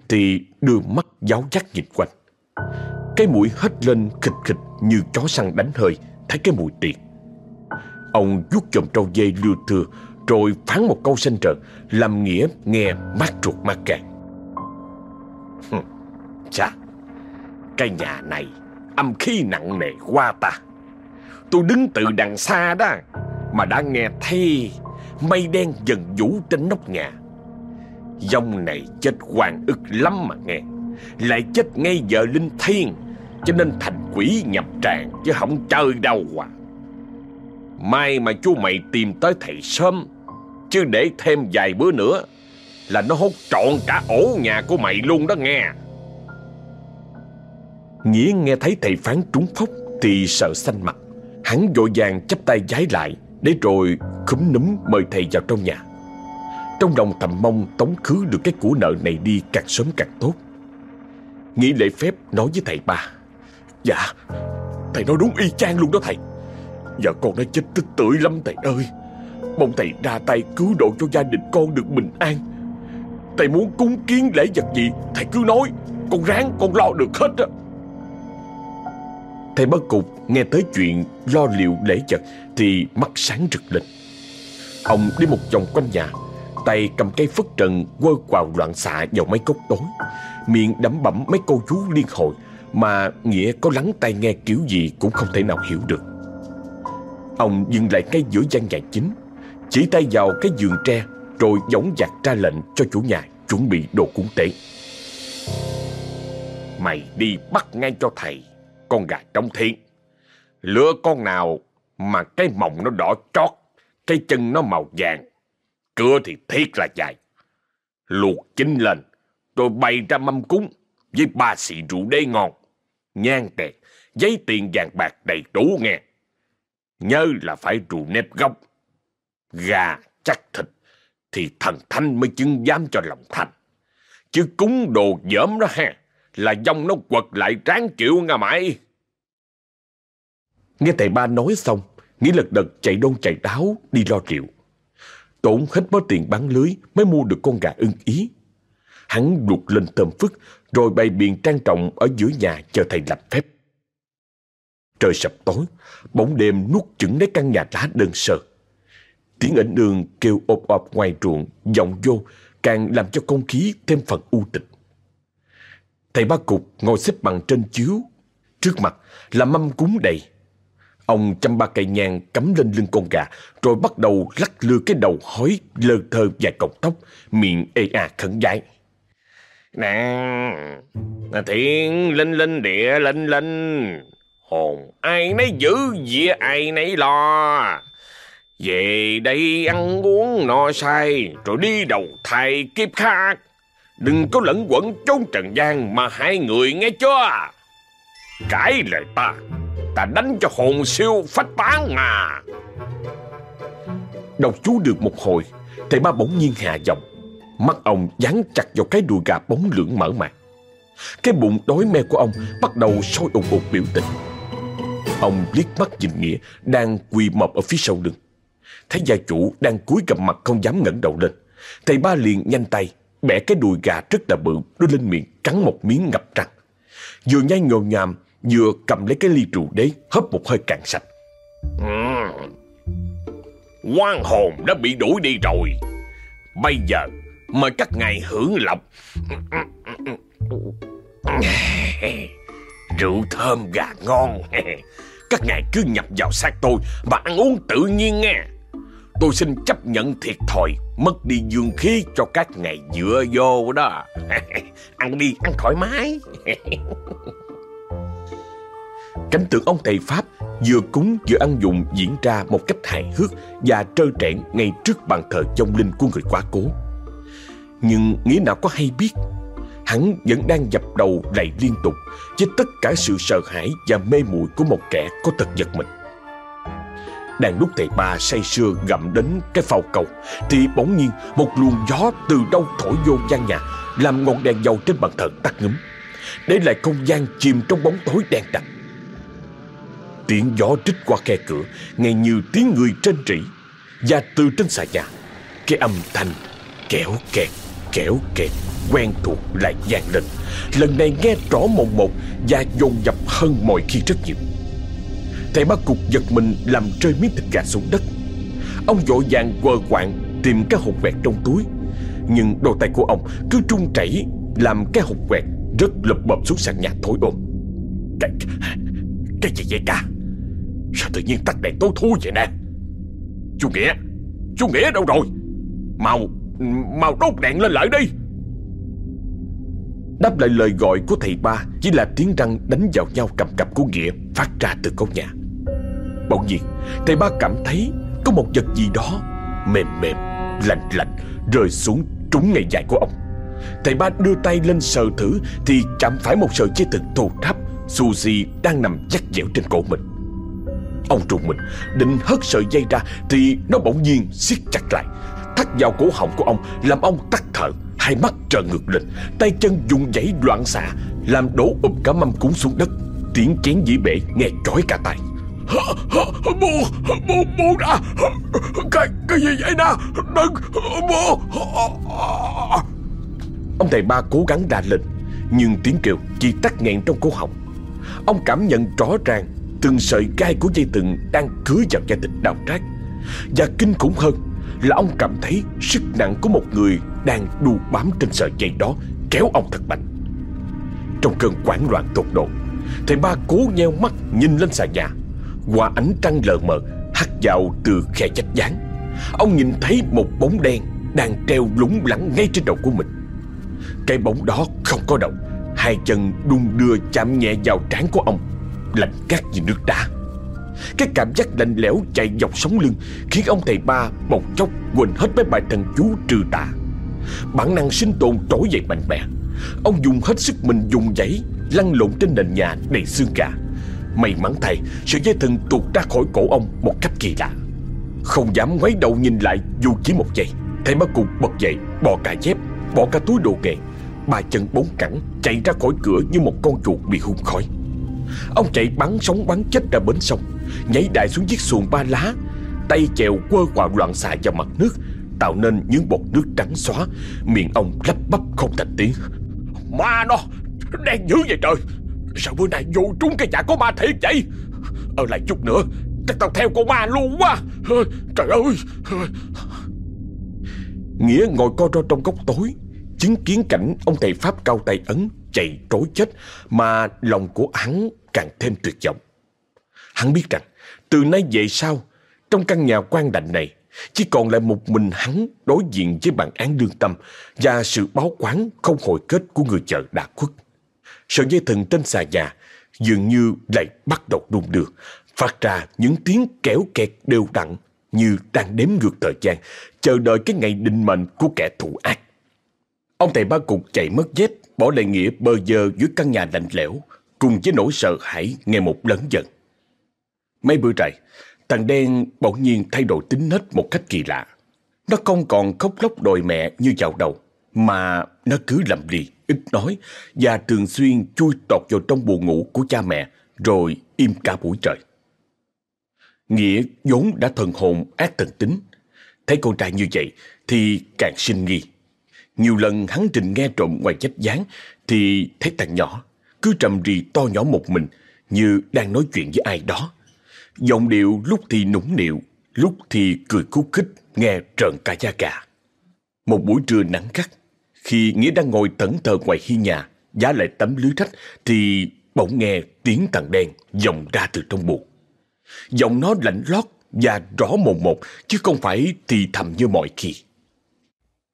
[SPEAKER 1] thì đưa mắt giáo giác nhìn quanh. Cái mũi hết lên khịch khịch như chó săn đánh hơi, thấy cái mùi tiệt. Ông vuốt chòm trâu dê lưa thưa, rồi phán một câu xanh trợn, làm nghĩa nghe mát ruột mát gan. Chà, cái nhà này âm khí nặng nề qua ta. Tôi đứng từ đằng xa đó, mà đã nghe thấy mây đen dần vũ trên nóc nhà. Dông này chết hoàng ức lắm mà nghe, lại chết ngay giờ linh thiên cho nên thành quỷ nhập tràng Chứ không chơi đâu à Mai mà chú mày tìm tới thầy sớm Chứ để thêm vài bữa nữa Là nó hốt trọn cả ổ nhà của mày luôn đó nghe Nghĩa nghe thấy thầy phán trúng phốc Thì sợ xanh mặt. Hắn vội vàng chắp tay giái lại Để rồi khúm núm mời thầy vào trong nhà. Trong lòng thầm mong tống khứ được cái của nợ này đi càng sớm càng tốt. Nghĩ lễ phép nói với thầy ba Dạ Thầy nói đúng y chang luôn đó thầy. Giờ con đã chết tức tưởi lắm thầy ơi. Mong thầy ra tay cứu độ cho gia đình con được bình an. Thầy muốn cúng kiến lễ vật gì Thầy cứ nói, Con ráng, con lo được hết á. Thầy bất cục nghe tới chuyện lo liệu lễ vật Thì mắt sáng rực lên. Ông đi một vòng quanh nhà, Tay cầm cây phất trần quơ quào loạn xạ vào mấy cốc tối. Miệng đấm bẩm mấy câu chú liên hồi mà Nghĩa có lắng tai nghe kiểu gì cũng không thể nào hiểu được. Ông dừng lại ngay giữa gian nhà chính, Chỉ tay vào cái giường tre Rồi giống dạc ra lệnh cho chủ nhà chuẩn bị đồ cúng tế. Mày đi bắt ngay cho thầy. Con gà trong thiên Lựa con nào mà cái mồng nó đỏ chót Cái chân nó màu vàng Cưa thì thiết là dài Luộc chín lên Rồi bày ra mâm cúng Với ba xị rượu đế ngon nhang đèn, giấy tiền vàng bạc đầy đủ nghe. Nhớ là phải rượu nếp gốc. Gà chắc thịt thì thần thanh mới chứng dám cho lòng thành. Chứ cúng đồ dởm đó ha, là dông nó quật lại tráng chịu nghe mày. Nghe thầy ba nói xong, nghĩ lật đật chạy đôn chạy đáo đi lo rượu. Tốn hết mớ tiền bán lưới mới mua được con gà ưng ý. Hắn luộc lên thơm phức rồi bày biện trang trọng ở giữa nhà chờ thầy lập phép. Trời sập tối, bóng đêm nuốt chửng lấy căn nhà lá đơn sơ. Tiếng ảnh đường kêu ộp ộp ngoài ruộng, vọng vô, càng làm cho không khí thêm phần u tịch. Thầy ba cục ngồi xếp bằng trên chiếu, trước mặt là mâm cúng đầy. Ông chăm ba cây nhang cắm lên lưng con gà, rồi bắt đầu lắc lư cái đầu hói lơ thơ vài cọng tóc, miệng ê à khẩn dại. Nè, thiện linh linh địa linh linh,
[SPEAKER 3] hồn, ai nấy giữ vía ai nấy lo. Về đây ăn uống no say, rồi đi đầu thai kiếp khác. Đừng có lẫn quẩn trốn trần gian mà hai người nghe chưa? Cãi lời ta, ta đánh cho hồn siêu phách tán mà.
[SPEAKER 1] Đọc chú được một hồi, thầy ba bỗng nhiên hạ giọng. Mắt ông dán chặt vào cái đùi gà bóng lưỡng mở mạc Cái bụng đói me của ông bắt đầu sôi ồn ục biểu tình. Ông liếc mắt nhìn Nghĩa đang quỳ mọp ở phía sau lưng. Thấy gia chủ đang cúi gầm mặt không dám ngẩng đầu lên. Thầy ba liền nhanh tay, bẻ cái đùi gà rất là bự đưa lên miệng cắn một miếng ngập răng. Vừa nhai ngồi nhàm, vừa cầm lấy cái ly rượu đế hớp một hơi cạn sạch.
[SPEAKER 3] Ừ. Quan hồn đã bị đuổi đi rồi. Bây giờ mời các ngài hưởng lộc. Rượu thơm gà ngon. Các ngài cứ nhập vào xác tôi và ăn uống tự nhiên nghe. Tôi xin chấp nhận thiệt thòi, mất đi dương khí cho các ngày dựa vô đó. ăn đi, ăn thoải mái.
[SPEAKER 1] Cảnh tượng ông thầy Pháp vừa cúng vừa ăn dùng diễn ra một cách hài hước và trơ trẽn ngay trước bàn thờ trong linh của người quá cố. Nhưng Nghĩa nào có hay biết, hắn vẫn đang dập đầu lạy liên tục với tất cả sự sợ hãi và mê muội của một kẻ có tật giật mình. Đang lúc thầy ba say sưa gặm đến cái phao cầu, Thì bỗng nhiên một luồng gió từ đâu thổi vô gian nhà, Làm ngọn đèn dầu trên bàn thờ tắt ngấm Để lại không gian chìm trong bóng tối đen đặc. Tiếng gió trích qua khe cửa, Nghe như tiếng người trên trĩ. Và từ trên xà nhà, Cái âm thanh kéo kẹt kéo kẹt, quen thuộc lại vang lên. Lần này nghe rõ mồn một Và dồn dập hơn mọi khi rất nhiều. Thầy ba cục giật mình làm rơi miếng thịt gà xuống đất. Ông vội vàng quờ quạng tìm cái hộp quẹt trong túi. Nhưng đôi tay của ông cứ trung chảy Làm cái hộp quẹt rất lập bập xuống sàn nhà thối ôm. Cái, cái gì vậy ca? Sao tự nhiên tắt đèn tối thui vậy nè? Chú Nghĩa Chú Nghĩa đâu rồi? Mau Mau đốt đèn lên lại đi. Đáp lại lời gọi của thầy ba Chỉ là tiếng răng đánh vào nhau cầm cặp của Nghĩa Phát ra từ cổng nhà. Bỗng nhiên, Thầy ba cảm thấy Có một vật gì đó Mềm mềm, Lạnh lạnh, Rơi xuống trúng ngay dài của ông. Thầy ba đưa tay lên sờ thử Thì chạm phải một sợi dây thừng thô tháp Suzy đang nằm chắc dẻo trên cổ mình. Ông trùng mình, Định hất sợi dây ra Thì nó bỗng nhiên siết chặt lại. Thắt vào cổ họng của ông Làm ông tắt thở, Hai mắt trợn ngược lên, Tay chân dùng dãy loạn xạ Làm đổ ụp cả mâm cúng xuống đất. Tiếng chén dĩ bể nghe trói cả tay Bố Bố Bố đã. Cái cái gì vậy nè? Đừng, Bố. Ông thầy ba cố gắng đà lên Nhưng tiếng kêu chỉ tắt nghẹn trong cổ họng. Ông cảm nhận rõ ràng Từng sợi gai của dây từng Đang cứa vào da thịt đau trác. Và kinh khủng hơn Là ông cảm thấy sức nặng của một người Đang đu bám trên sợi dây đó Kéo ông thật mạnh. Trong cơn hoảng loạn tột độ, Thầy ba cố nheo mắt nhìn lên sàn nhà. Qua ánh trăng lờ mờ, hắt vào từ khe chách dáng. Ông nhìn thấy một bóng đen Đang treo lủng lẳng ngay trên đầu của mình. Cái bóng đó không có động Hai chân đung đưa chạm nhẹ vào trán của ông, Lạnh cắt như nước đá. Cái cảm giác lạnh lẽo chạy dọc sống lưng Khiến ông thầy ba bỗng chốc quên hết mấy bài thần chú trừ tà. Bản năng sinh tồn trỗi dậy mạnh mẽ. Ông dùng hết sức mình dùng giấy Lăn lộn trên nền nhà đầy xương gà. May mắn thay Sợi dây thừng tuột ra khỏi cổ ông một cách kỳ lạ. Không dám ngoái đầu nhìn lại dù chỉ một giây, Thầy bác cục bật dậy Bỏ cả dép, Bỏ cả túi đồ nghề Ba chân bốn cẳng Chạy ra khỏi cửa như một con chuột bị hung khói. Ông chạy bắn sống bắn chết ra bến sông, Nhảy đại xuống chiếc xuồng ba lá, Tay chèo quơ quạo loạn xạ vào mặt nước, Tạo nên những bọt nước trắng xóa, Miệng ông lắp bắp không thành tiếng. Ma nó đang dữ vậy trời! Sao bữa nay vô trúng cái nhà có ma thiệt vậy? Ở lại chút nữa, Chắc tao theo con ma luôn quá. Trời ơi. Nghĩa ngồi co ro trong góc tối, Chứng kiến cảnh ông thầy Pháp cao tay ấn, Chạy trối chết, Mà lòng của hắn càng thêm tuyệt vọng. Hắn biết rằng, Từ nay về sau, Trong căn nhà quan đạnh này, Chỉ còn lại một mình hắn đối diện với bản án lương tâm Và sự báo quán không hồi kết của người chợ đã khuất. Sợi dây thừng trên xà nhà Dường như lại bắt đầu đung đưa, phát ra những tiếng kéo kẹt đều đặn như đang đếm ngược thời gian, chờ đợi cái ngày định mệnh của kẻ thù ác. Ông thầy ba cục chạy mất dép, bỏ lại Nghĩa bơ dơ dưới căn nhà lạnh lẽo, cùng với nỗi sợ hãi ngày một lớn dần. Mấy bữa trời thằng đen bỗng nhiên thay đổi tính nết một cách kỳ lạ. Nó không còn khóc lóc đòi mẹ như dạo đầu, mà nó cứ lầm lì, ít nói và thường xuyên chui tọt vào trong buồn ngủ của cha mẹ rồi im cả buổi trời. Nghĩa vốn đã thần hồn ác thần tính, thấy con trai như vậy thì càng sinh nghi. Nhiều lần hắn trình nghe trộm ngoài dách dáng thì thấy thằng nhỏ cứ trầm rì to nhỏ một mình như đang nói chuyện với ai đó. Giọng điệu lúc thì nũng nịu, lúc thì cười khúc khích nghe trợn cả da gà. Một buổi trưa nắng gắt, khi Nghĩa đang ngồi tẩn thờ ngoài hiên nhà, giá lại tấm lưới trách, thì bỗng nghe tiếng thằng đen vọng ra từ trong buồng. Giọng nó lạnh lót và rõ mồn một, chứ không phải thì thầm như mọi khi.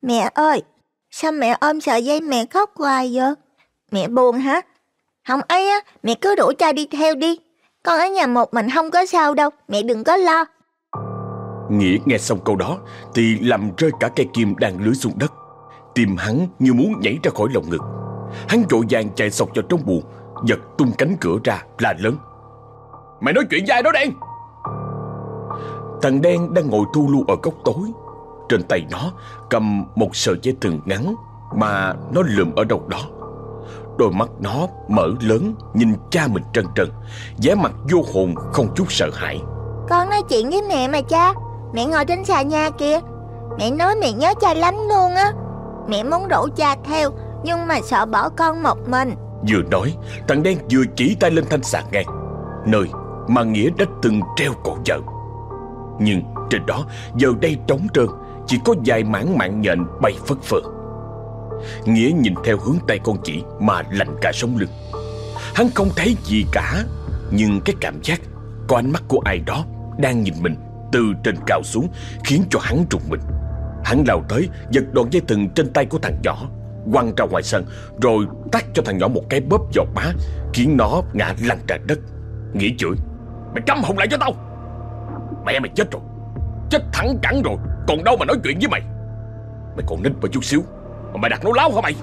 [SPEAKER 4] Mẹ ơi, sao mẹ ôm sợi dây mẹ khóc hoài vậy? Mẹ buồn hả? Không ấy á, mẹ cứ rủ cha đi theo đi. Con ở nhà một mình không có sao đâu, mẹ đừng có lo.
[SPEAKER 1] Nghĩa nghe xong câu đó thì làm rơi cả cây kim đang lưới xuống đất. Tim hắn như muốn nhảy ra khỏi lồng ngực. Hắn vội vàng chạy sọc vào trong buồng, giật tung cánh cửa ra là lớn. Mày nói chuyện với ai đó đen? Thằng đen đang ngồi thu lưu ở góc tối. Trên tay nó cầm một sợi dây thừng ngắn Mà nó lượm ở đâu đó. Đôi mắt nó mở lớn Nhìn cha mình trân trân vẻ mặt vô hồn không chút sợ hãi.
[SPEAKER 4] Con nói chuyện với mẹ mà cha. Mẹ ngồi trên xà nhà kìa. Mẹ nói mẹ nhớ cha lắm luôn á. Mẹ muốn rủ cha theo Nhưng mà sợ bỏ con một mình
[SPEAKER 1] Vừa nói Thằng đen vừa chỉ tay lên thanh sạc ngang Nơi mà Nghĩa đã từng treo cổ vợ. Nhưng trên đó giờ đây trống trơn, chỉ có vài mảng mạng nhện bay phất phơ. Nghĩa nhìn theo hướng tay con chỉ mà lạnh cả sống lưng. Hắn không thấy gì cả, nhưng cái cảm giác có ánh mắt của ai đó đang nhìn mình từ trên cao xuống khiến cho hắn trùng mình. Hắn lao tới giật đoạn dây thừng trên tay của thằng nhỏ, quăng ra ngoài sân rồi tát cho thằng nhỏ một cái bóp vào má khiến nó ngã lăn ra đất. Nghĩa chửi Mày cắm hùng lại cho tao! Mẹ mày chết rồi Chết thẳng cẳng rồi Còn đâu mà nói chuyện với mày. Mày còn nít một chút xíu Mà mày đặt nó láo hả mày?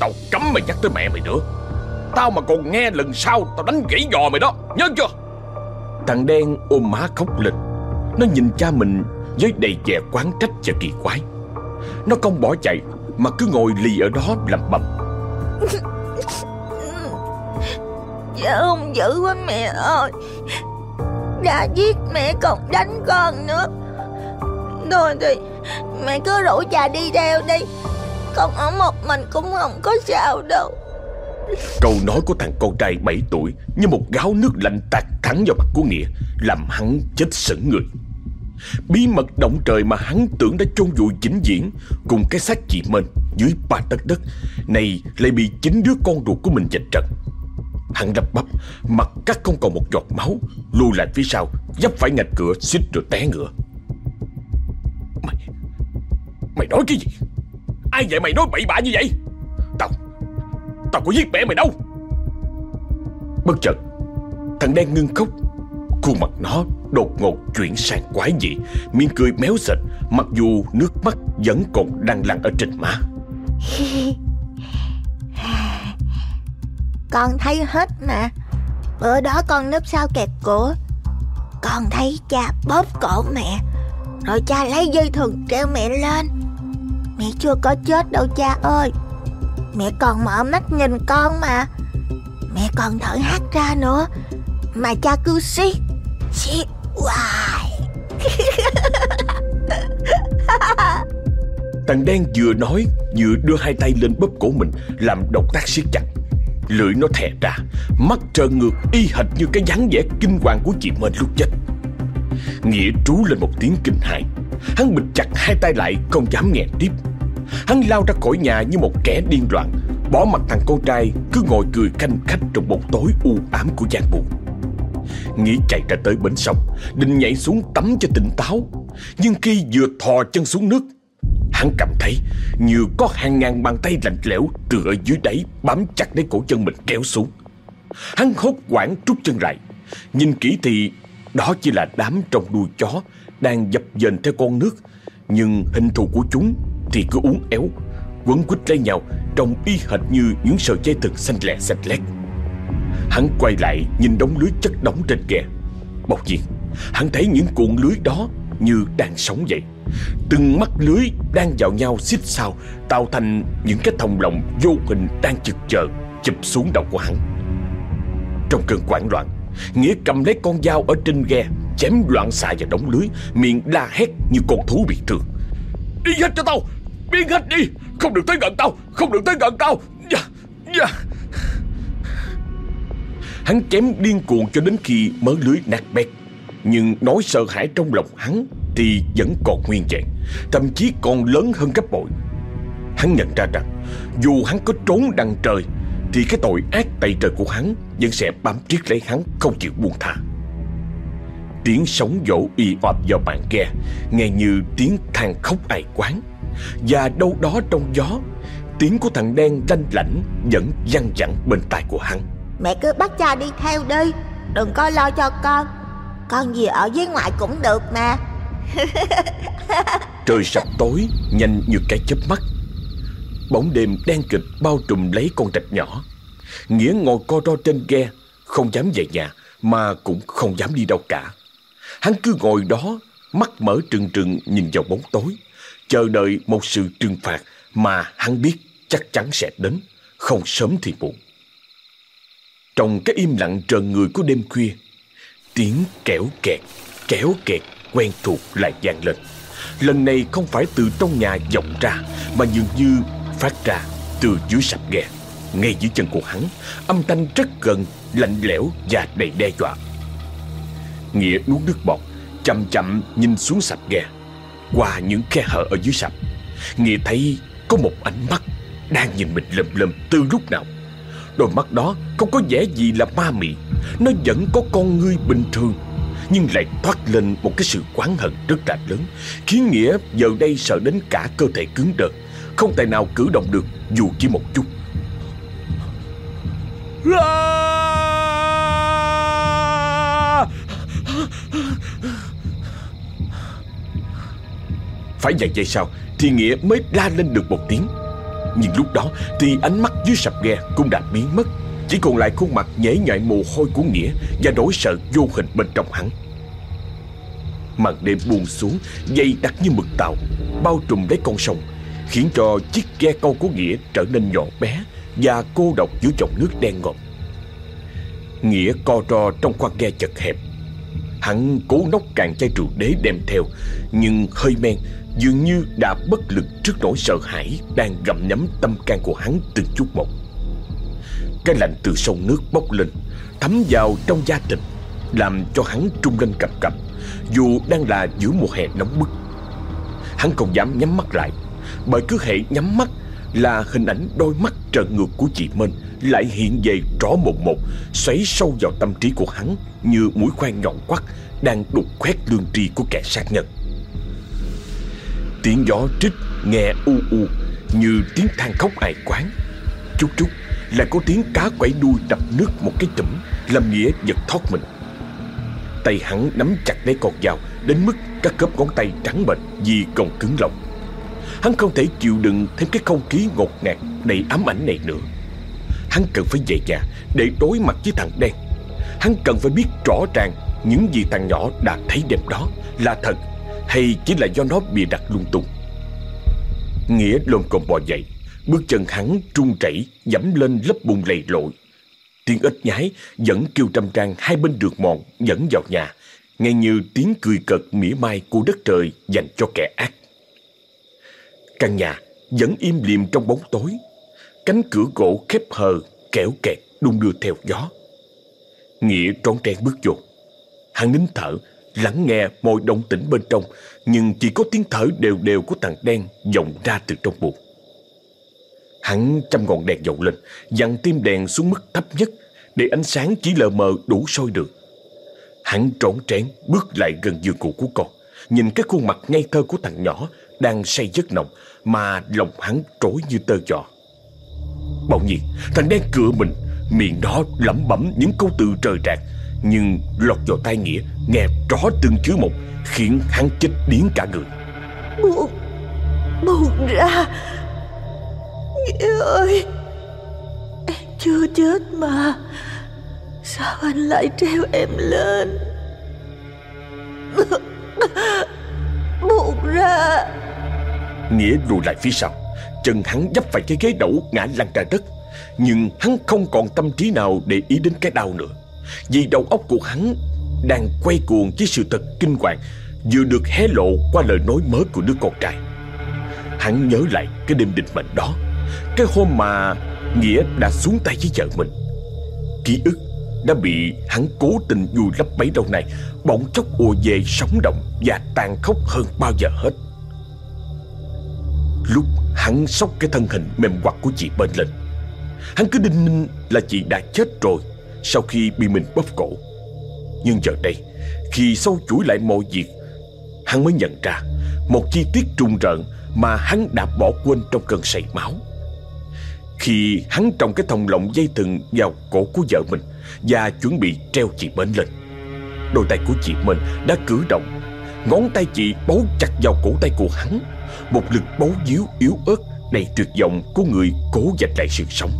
[SPEAKER 1] Tao cấm mày nhắc tới mẹ mày nữa. Tao mà còn nghe lần sau Tao đánh gãy giò mày đó Nhớ chưa? Thằng đen ôm má khóc lên. Nó nhìn cha mình với đầy vẻ quán trách và kỳ quái. Nó không bỏ chạy Mà cứ ngồi lì ở đó lẩm bẩm
[SPEAKER 4] Dạ hung dữ quá mẹ ơi. Đã giết mẹ còn đánh con nữa. Thôi thì Mẹ cứ rủ cha đi theo đi. Con ở một mình cũng không có sao đâu.
[SPEAKER 1] Câu nói của thằng con trai 7 tuổi Như một gáo nước lạnh tạt thẳng vào mặt của Nghĩa Làm hắn chết sững người Bí mật động trời mà hắn tưởng đã chôn vùi vĩnh viễn Cùng cái xác chị Mên dưới ba tấc đất. Này, lại bị chính đứa con ruột của mình giành trần Hắn đập bắp, Mặt cắt không còn một giọt máu, Lùi lại phía sau Dấp phải ngạch cửa, xích rồi té ngựa. Mày Mày nói cái gì? Ai vậy mày nói bậy bạ như vậy? Tao Tao có giết mẹ mày đâu. Bất chợt, Thằng đen ngưng khóc, Khuôn mặt nó đột ngột chuyển sang quái dị Miệng cười méo sệt Mặc dù nước mắt vẫn còn đang lăn ở trên má.
[SPEAKER 4] Con thấy hết mà. Bữa đó con núp sau kẹt cổ, Con thấy cha bóp cổ mẹ Rồi cha lấy dây thừng treo mẹ lên. Mẹ chưa có chết đâu cha ơi. Mẹ còn mở mắt nhìn con mà. Mẹ còn thở hát ra nữa. Mà cha cứ siết Siết hoài
[SPEAKER 1] Thằng đen vừa nói, Vừa đưa hai tay lên bóp cổ mình, Làm động tác siết chặt. Lưỡi nó thè ra, Mắt trợn ngược, y hệt như cái dáng vẻ kinh hoàng của chị Mên lúc chết. Nghĩa trú lên một tiếng kinh hãi. Hắn bịch chặt hai tay lại, không dám nghe tiếp. Hắn lao ra khỏi nhà như một kẻ điên loạn, Bỏ mặt thằng con trai, cứ ngồi cười canh khách trong bóng tối u ám của gian buồn nghĩ chạy ra tới bến sông, Định nhảy xuống tắm cho tỉnh táo. Nhưng khi vừa thò chân xuống nước, Hắn cảm thấy như có hàng ngàn bàn tay lạnh lẽo từ dưới đáy bám chặt lấy cổ chân mình kéo xuống. Hắn hốt quảng trút chân lại. Nhìn kỹ thì đó chỉ là đám trong đuôi chó Đang dập dềnh theo con nước. Nhưng hình thù của chúng thì cứ uốn éo, Quấn quýt lấy nhau Trông y hệt như những sợi dây thừng xanh lẹ xanh lét. Hắn quay lại nhìn đống lưới chất đóng trên kè. Bỗng nhiên, Hắn thấy những cuộn lưới đó như đang sống vậy Từng mắt lưới đang vào nhau xích sao, Tạo thành những cái thòng lọng vô hình đang chực chờ, Chụp xuống đầu của hắn. Trong cơn hoảng loạn, Nghĩa cầm lấy con dao ở trên ghe, Chém loạn xạ vào đống lưới, Miệng la hét như con thú bị thương Đi hết cho tao! Biến hết đi! Không được tới gần tao! Không được tới gần tao! Dạ! Dạ! Hắn chém điên cuồng cho đến khi mớ lưới nát bét. Nhưng nỗi sợ hãi trong lòng hắn Thì vẫn còn nguyên vẹn, Thậm chí còn lớn hơn gấp bội. Hắn nhận ra rằng, Dù hắn có trốn đằng trời, Thì cái tội ác tày trời của hắn Vẫn sẽ bám triết lấy hắn không chịu buông tha. Tiếng sóng vỗ y ọp vào bàn ghe, Nghe như tiếng than khóc ai quán. Và đâu đó trong gió, Tiếng của thằng đen lanh lảnh Vẫn văng vẳng bên tai của hắn.
[SPEAKER 4] Mẹ cứ bắt cha đi theo đi, Đừng có lo cho con. Con gì ở với ngoại cũng được mà.
[SPEAKER 1] Trời sập tối, Nhanh như cái chớp mắt. Bóng đêm đen kịch bao trùm lấy con trạch nhỏ. Nghĩa ngồi co ro trên ghe, Không dám về nhà, Mà cũng không dám đi đâu cả. Hắn cứ ngồi đó, Mắt mở trừng trừng nhìn vào bóng tối, Chờ đợi một sự trừng phạt Mà hắn biết chắc chắn sẽ đến, Không sớm thì muộn trong cái im lặng trần người của đêm khuya. Tiếng kéo kẹt Kéo kẹt quen thuộc lại vang lên. Lần này không phải từ trong nhà vọng ra Mà dường như phát ra từ dưới sạp ghe. Ngay dưới chân của hắn Âm thanh rất gần, lạnh lẽo và đầy đe dọa. Nghĩa nuốt nước bọt Chậm chậm nhìn xuống sạp ghe. Qua những khe hở ở dưới sạp Nghĩa thấy có một ánh mắt Đang nhìn mình lầm lầm từ lúc nào. Đôi mắt đó không có vẻ gì là ma mị. Nó vẫn có con ngươi bình thường, Nhưng lại thoát lên một cái sự quán hận rất là lớn, Khiến Nghĩa giờ đây sợ đến cả cơ thể cứng đờ, Không tài nào cử động được, dù chỉ một chút. Phải vài giây sao? Thì Nghĩa mới la lên được một tiếng nhưng lúc đó, thì ánh mắt dưới sập ghe cũng đã biến mất. Chỉ còn lại khuôn mặt nhễ nhại mồ hôi của Nghĩa Và nỗi sợ vô hình bên trong hắn. Màn đêm buông xuống, Dày đặc như mực tàu, Bao trùm lấy con sông, Khiến cho chiếc ghe câu của Nghĩa trở nên nhỏ bé Và cô độc giữa dòng nước đen ngòm. Nghĩa co ro trong khoang ghe chật hẹp Hắn cố nốc cạn chai rượu đế đem theo, Nhưng hơi men, Dường như đã bất lực trước nỗi sợ hãi Đang gặm nhấm tâm can của hắn từng chút một. Cái lạnh từ sông nước bốc lên, Thấm vào trong da thịt Làm cho hắn trung lên cặp cặp Dù đang là giữa mùa hè nóng bức. Hắn không dám nhắm mắt lại, Bởi cứ hệ nhắm mắt là hình ảnh đôi mắt trợn ngược của chị Minh Lại hiện về rõ một một, Xoáy sâu vào tâm trí của hắn Như mũi khoan nhọn quắt Đang đục khoét lương tri của kẻ sát nhân. Tiếng gió trích, nghe u u, Như tiếng than khóc ai quán. Chút chút là có tiếng cá quẩy đuôi đập nước một cái chùm Làm Nghĩa giật thoát mình. Tay hắn nắm chặt lấy con dao, Đến mức các khớp ngón tay trắng bệch Vì còn cứng lòng. Hắn không thể chịu đựng thêm cái không khí ngột ngạt Đầy ám ảnh này nữa. Hắn cần phải về nhà Để đối mặt với thằng đen. Hắn cần phải biết rõ ràng Những gì thằng nhỏ đã thấy đêm đó Là thật hay chỉ là do nó bị đặt lung tung. Nghĩa lồm cồm bò dậy, Bước chân hắn trung chảy, Dẫm lên lớp bùn lầy lội. Tiếng ếch nhái vẫn kêu trăm trang Hai bên đường mòn dẫn vào nhà, Nghe như tiếng cười cợt mỉa mai Của đất trời dành cho kẻ ác. Căn nhà vẫn im lìm trong bóng tối Cánh cửa gỗ khép hờ Kẻo kẹt đung đưa theo gió Nghĩa trón tren bước vô Hắn nín thở lắng nghe mọi động tĩnh bên trong, nhưng chỉ có tiếng thở đều đều của thằng đen vọng ra từ trong bụng. Hắn chăm ngọn đèn dầu lên, dặn tim đèn xuống mức thấp nhất để ánh sáng chỉ lờ mờ đủ soi được. Hắn trốn trén bước lại gần giường cụ của con, nhìn cái khuôn mặt ngây thơ của thằng nhỏ đang say giấc nồng mà lòng hắn trối như tơ giò. Bỗng nhiên, thằng đen cựa mình, Miệng đó lẩm bẩm những câu từ trời rạc Nhưng lọt vào tai Nghĩa Nghe rõ từng chữ một Khiến hắn chết điếng cả người.
[SPEAKER 2] Buông Buông ra. Nghĩa ơi Em chưa chết mà. Sao anh lại treo em lên? Buông ra.
[SPEAKER 1] Nghĩa lùi lại phía sau. Chân hắn dấp phải cái ghế đẩu ngã lăn ra đất. Nhưng hắn không còn tâm trí nào để ý đến cái đau nữa. Vì đầu óc của hắn đang quay cuồng với sự thật kinh hoàng Vừa được hé lộ qua lời nói mới của đứa con trai. Hắn nhớ lại cái đêm định mệnh đó Cái hôm mà Nghĩa đã xuống tay với vợ mình. Ký ức đã bị hắn cố tình vùi lấp bấy lâu này, Bỗng chốc ùa về sống động và tàn khốc hơn bao giờ hết. Lúc hắn sốc cái thân hình mềm quặt của chị bên lên. Hắn cứ đinh ninh là chị đã chết rồi, Sau khi bị mình bóp cổ. Nhưng giờ đây, Khi sâu chuỗi lại mọi việc, Hắn mới nhận ra Một chi tiết trùng rợn Mà hắn đã bỏ quên trong cơn say máu. Khi hắn trồng cái thòng lọng dây thừng vào cổ của vợ mình Và chuẩn bị treo chị bên lên, Đôi tay của chị mình đã cử động, Ngón tay chị bấu chặt vào cổ tay của hắn. Một lực bấu díu yếu ớt Đầy tuyệt vọng của người cố giành lại sự sống.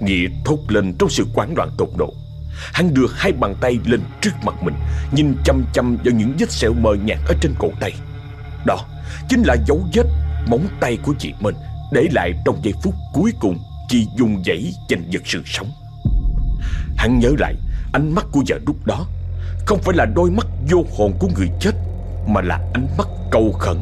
[SPEAKER 1] Nghĩa thốt lên trong sự quán loạn tột độ. Hắn đưa hai bàn tay lên trước mặt mình, Nhìn chăm chăm vào những vết sẹo mờ nhạt ở trên cổ tay. Đó chính là dấu vết móng tay của chị mình, Để lại trong giây phút cuối cùng Chị dùng dãy giành giật sự sống. Hắn nhớ lại, ánh mắt của vợ lúc đó Không phải là đôi mắt vô hồn của người chết mà là ánh mắt cầu khẩn.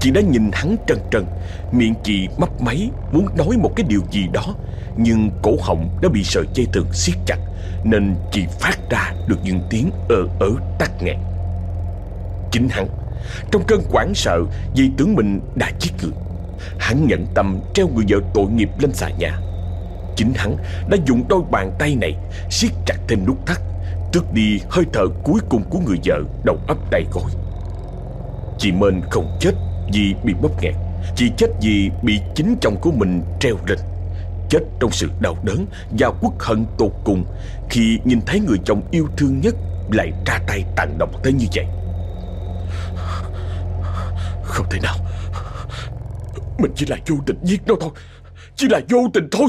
[SPEAKER 1] Chị đã nhìn hắn trần trần, Miệng chị mấp máy, muốn nói một cái điều gì đó, Nhưng cổ họng đã bị sợi dây thừng siết chặt, Nên chị phát ra được những tiếng ơ ớ tắc nghẹn. Chính hắn, Trong cơn hoảng sợ vì tưởng mình đã giết người. Hắn nhận tâm treo người vợ tội nghiệp lên xà nhà. Chính hắn đã dùng đôi bàn tay này siết chặt thêm nút thắt, Tước đi hơi thở cuối cùng của người vợ đầu ấp tay gối. Chị Mên không chết vì bị bóp nghẹt. Chị chết vì bị chính chồng của mình treo lên Chết trong sự đau đớn và quốc hận tột cùng Khi nhìn thấy người chồng yêu thương nhất lại ra tay tàn độc tới như vậy. Không thể nào. Mình chỉ là vô tình giết nó thôi. Chỉ là vô tình thôi.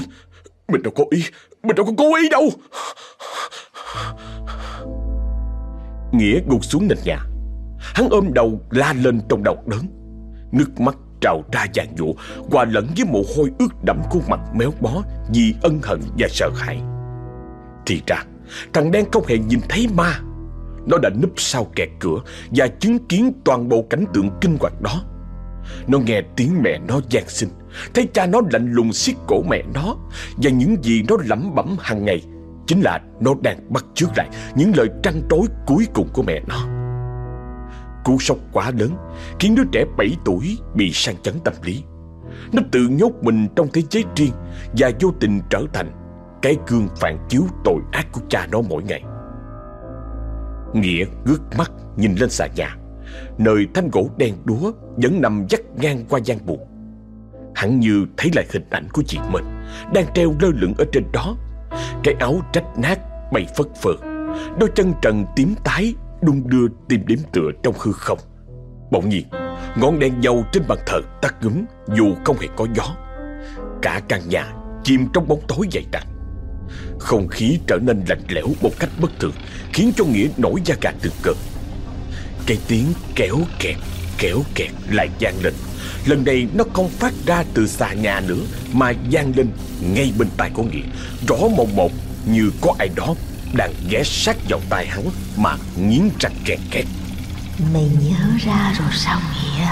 [SPEAKER 1] Mình đâu có ý. Mình đâu có cố ý đâu. Nghĩa gục xuống nền nhà. Hắn ôm đầu la lên trong đau đớn. Nước mắt trào ra vàng dụa Hòa lẫn với mồ hôi ướt đẫm khuôn mặt méo bó Vì ân hận và sợ hãi. Thì ra, Thằng đen không hề nhìn thấy ma. Nó đã núp sau kẹt cửa Và chứng kiến toàn bộ cảnh tượng kinh hoàng đó. Nó nghe tiếng mẹ nó gian sinh Thấy cha nó lạnh lùng siết cổ mẹ nó Và những gì nó lẩm bẩm hàng ngày Chính là nó đang bắt chước lại Những lời trăn trối cuối cùng của mẹ nó. Cú sốc quá lớn, Khiến đứa trẻ 7 tuổi bị sang chấn tâm lý. Nó tự nhốt mình trong thế giới riêng Và vô tình trở thành Cái gương phản chiếu tội ác của cha nó mỗi ngày. Nghĩa ngước mắt nhìn lên xà nhà, Nơi thanh gỗ đen đúa Vẫn nằm dắt ngang qua gian buồn Hắn như thấy lại hình ảnh của chị mình Đang treo lơ lửng ở trên đó. Cái áo rách nát, bay phất phơ, Đôi chân trần tím tái đung đưa tìm điểm tựa trong hư không. Bỗng nhiên, ngọn đèn dầu trên bàn thờ tắt ngấm dù không hề có gió. Cả căn nhà chìm trong bóng tối dày đặc. Không khí trở nên lạnh lẽo một cách bất thường, khiến cho Nghĩa nổi da gà từng cơn. Cái tiếng kéo kẹt, kéo kẹt lại vang lên. Lần này nó không phát ra từ xà nhà nữa mà vang lên ngay bên tai của Nghĩa, rõ mồn một như có ai đó đang ghé sát vào tai hắn mà nghiến răng kẹt két.
[SPEAKER 4] Mày nhớ ra rồi sao Nghĩa?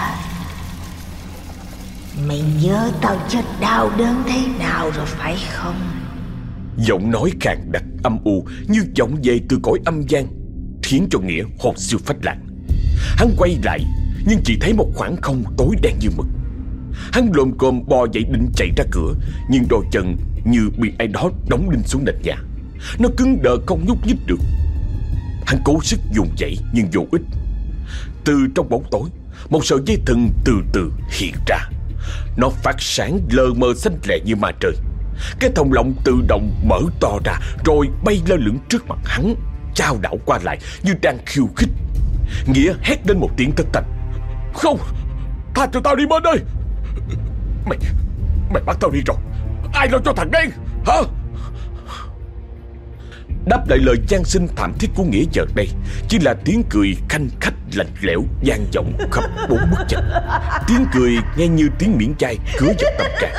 [SPEAKER 4] Mày nhớ tao chết đau đớn thế nào rồi phải không?
[SPEAKER 1] Giọng nói càng đặc âm u như giọng về từ cõi âm gian Khiến cho Nghĩa hồn siêu phách lạc Hắn quay lại Nhưng chỉ thấy một khoảng không tối đen như mực Hắn lồm cồm bò dậy định chạy ra cửa Nhưng đôi chân như bị ai đó đóng đinh xuống nền nhà nó cứng đờ không nhúc nhích được. Hắn cố sức dùng dậy nhưng vô ích. Từ trong bóng tối, Một sợi dây thừng từ từ hiện ra. Nó phát sáng lờ mờ xanh lẹ như ma trời. Cái thòng lọng tự động mở to ra Rồi bay lơ lửng trước mặt hắn trao đảo qua lại như đang khiêu khích. Nghĩa hét lên một tiếng thất thanh. Không, Tha cho tao đi bên đây. Mày Mày bắt tao đi rồi. Ai lo cho thằng đen? Hả? Đáp lại lời gian sinh thảm thiết của Nghĩa chợt đây, Chỉ là tiếng cười khanh khách, lạnh lẽo vang vọng khắp bốn bức chân. Tiếng cười nghe như tiếng miễn chai, cứa vào tâm can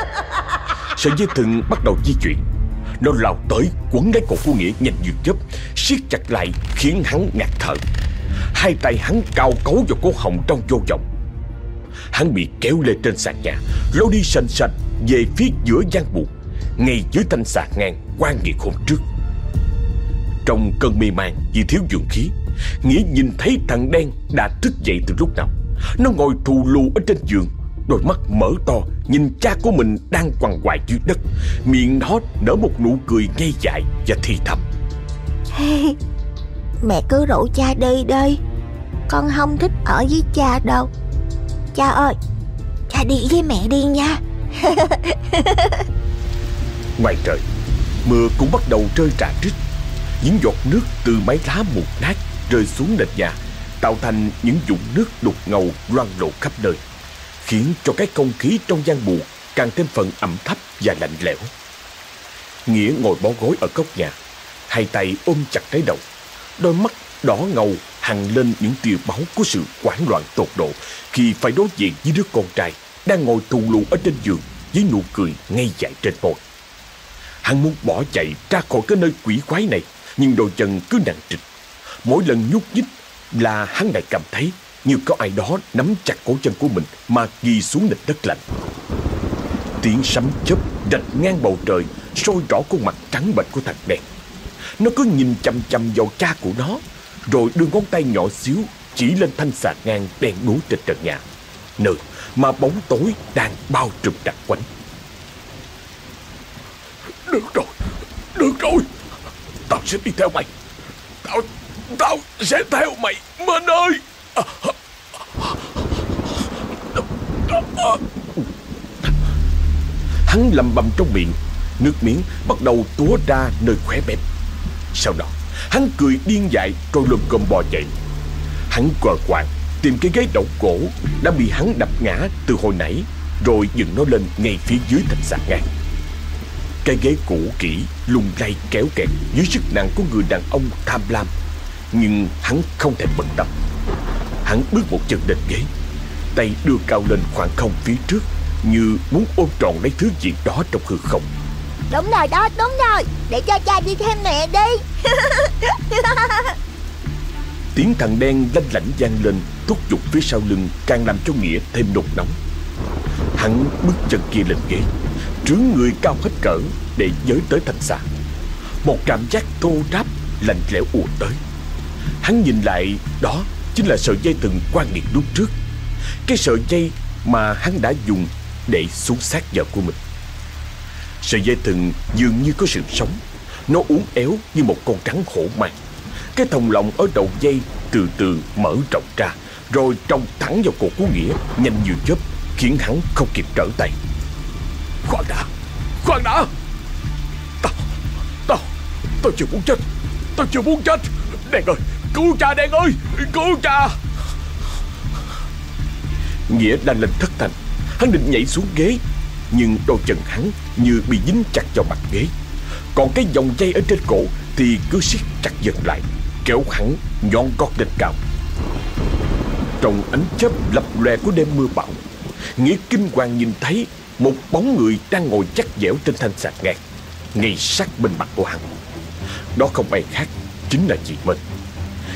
[SPEAKER 1] Sợi dây thừng bắt đầu di chuyển. Nó lao tới, quấn lấy cổ của Nghĩa nhanh như chớp, siết chặt lại, khiến hắn ngạt thở. Hai tay hắn cao cấu vào cổ họng trong vô vọng. Hắn bị kéo lên trên sàn nhà, Lôi đi sành sạch về phía giữa gian buộc, Ngay dưới thanh sạc ngang quan nghiệt hôm trước. Trong cơn mê man vì thiếu dưỡng khí. Nghĩa nhìn thấy thằng đen đã thức dậy từ lúc nào. Nó ngồi thù lù ở trên giường Đôi mắt mở to Nhìn cha của mình đang quằn quại dưới đất. Miệng nó nở một nụ cười ngây dại và thì thầm.
[SPEAKER 4] Mẹ cứ rủ cha đi đi. Con không thích ở với cha đâu. Cha ơi Cha đi với mẹ đi nha.
[SPEAKER 1] Ngoài trời Mưa cũng bắt đầu rơi rả rít những giọt nước từ mái lá mục nát Rơi xuống nền nhà Tạo thành những vũng nước đục ngầu loang lộ khắp nơi Khiến cho cái không khí trong gian buộc Càng thêm phần ẩm thấp và lạnh lẽo Nghĩa ngồi bó gối ở góc nhà Hai tay ôm chặt cái đầu Đôi mắt đỏ ngầu hằn lên những tia máu của sự hoảng loạn tột độ khi phải đối diện với đứa con trai đang ngồi thù lù ở trên giường với nụ cười ngay dại trên môi. Hắn muốn bỏ chạy ra khỏi cái nơi quỷ quái này, nhưng đôi chân cứ nặng trịch. Mỗi lần nhúc nhích là hắn lại cảm thấy như có ai đó nắm chặt cổ chân của mình mà ghi xuống nền đất lạnh. Tiếng sấm chớp rạch ngang bầu trời soi rõ khuôn mặt trắng bệch của thằng đen. Nó cứ nhìn chăm chăm vào cha của nó, Rồi đưa ngón tay nhỏ xíu Chỉ lên thanh sạc ngang đen ngủ trên trần nhà, Nơi mà bóng tối đang bao trùm đặc quánh. Được rồi Được rồi Tao sẽ đi theo mày. Tao Tao sẽ theo mày minh ơi. Hắn lầm bầm trong miệng, Nước miếng bắt đầu túa ra nơi khóe mép. Sau đó, Hắn cười điên dại rồi lùm cơm bò chạy. Hắn quờ quạng Tìm cái ghế đậu cổ Đã bị hắn đập ngã từ hồi nãy, Rồi dựng nó lên ngay phía dưới thành sạc ngang. Cái ghế cũ kỹ lung lay kéo kẹt Dưới sức nặng của người đàn ông tham lam. Nhưng hắn không thể bận tâm. Hắn bước một chân lên ghế Tay đưa cao lên khoảng không phía trước Như muốn ôm trọn lấy thứ gì đó trong hư không.
[SPEAKER 4] Đúng rồi đó, đúng rồi. Để cho cha đi thêm mẹ đi.
[SPEAKER 1] Tiếng thằng đen lanh lảnh vang lên Thúc giục phía sau lưng Càng làm cho Nghĩa thêm nôn nóng. Hắn bước chân kia lên ghế Trướng người cao hết cỡ Để giới tới thành xa. Một cảm giác thô ráp, Lạnh lẽo ùa tới. Hắn nhìn lại, Đó chính là sợi dây thừng quan nghiệt lúc trước. Cái sợi dây mà hắn đã dùng Để xuống sát vợ của mình. Sợi dây thừng dường như có sự sống, Nó uốn éo như một con rắn hổ mang Cái thòng lọng ở đầu dây từ từ mở rộng ra, Rồi trông thẳng vào cổ của Nghĩa, Nhanh như chớp, Khiến hắn không kịp trở tay. Khoan đã. Khoan đã. Tao Tao Tao chưa muốn chết. Tao chưa muốn chết. Đen ơi, Cứu cha Đen ơi. Cứu cha. Nghĩa đang lên thất thành. Hắn định nhảy xuống ghế, nhưng đôi chân hắn như bị dính chặt vào mặt ghế. Còn cái vòng dây ở trên cổ Thì cứ siết chặt dần lại, Kéo hắn nhọn gót lên cao. Trong ánh chớp lập lòe của đêm mưa bão, Nghĩa kinh hoàng nhìn thấy một bóng người đang ngồi chắc dẻo trên thanh sạc ngang, Ngay sát bên mặt của hắn. Đó không ai khác Chính là chị Minh.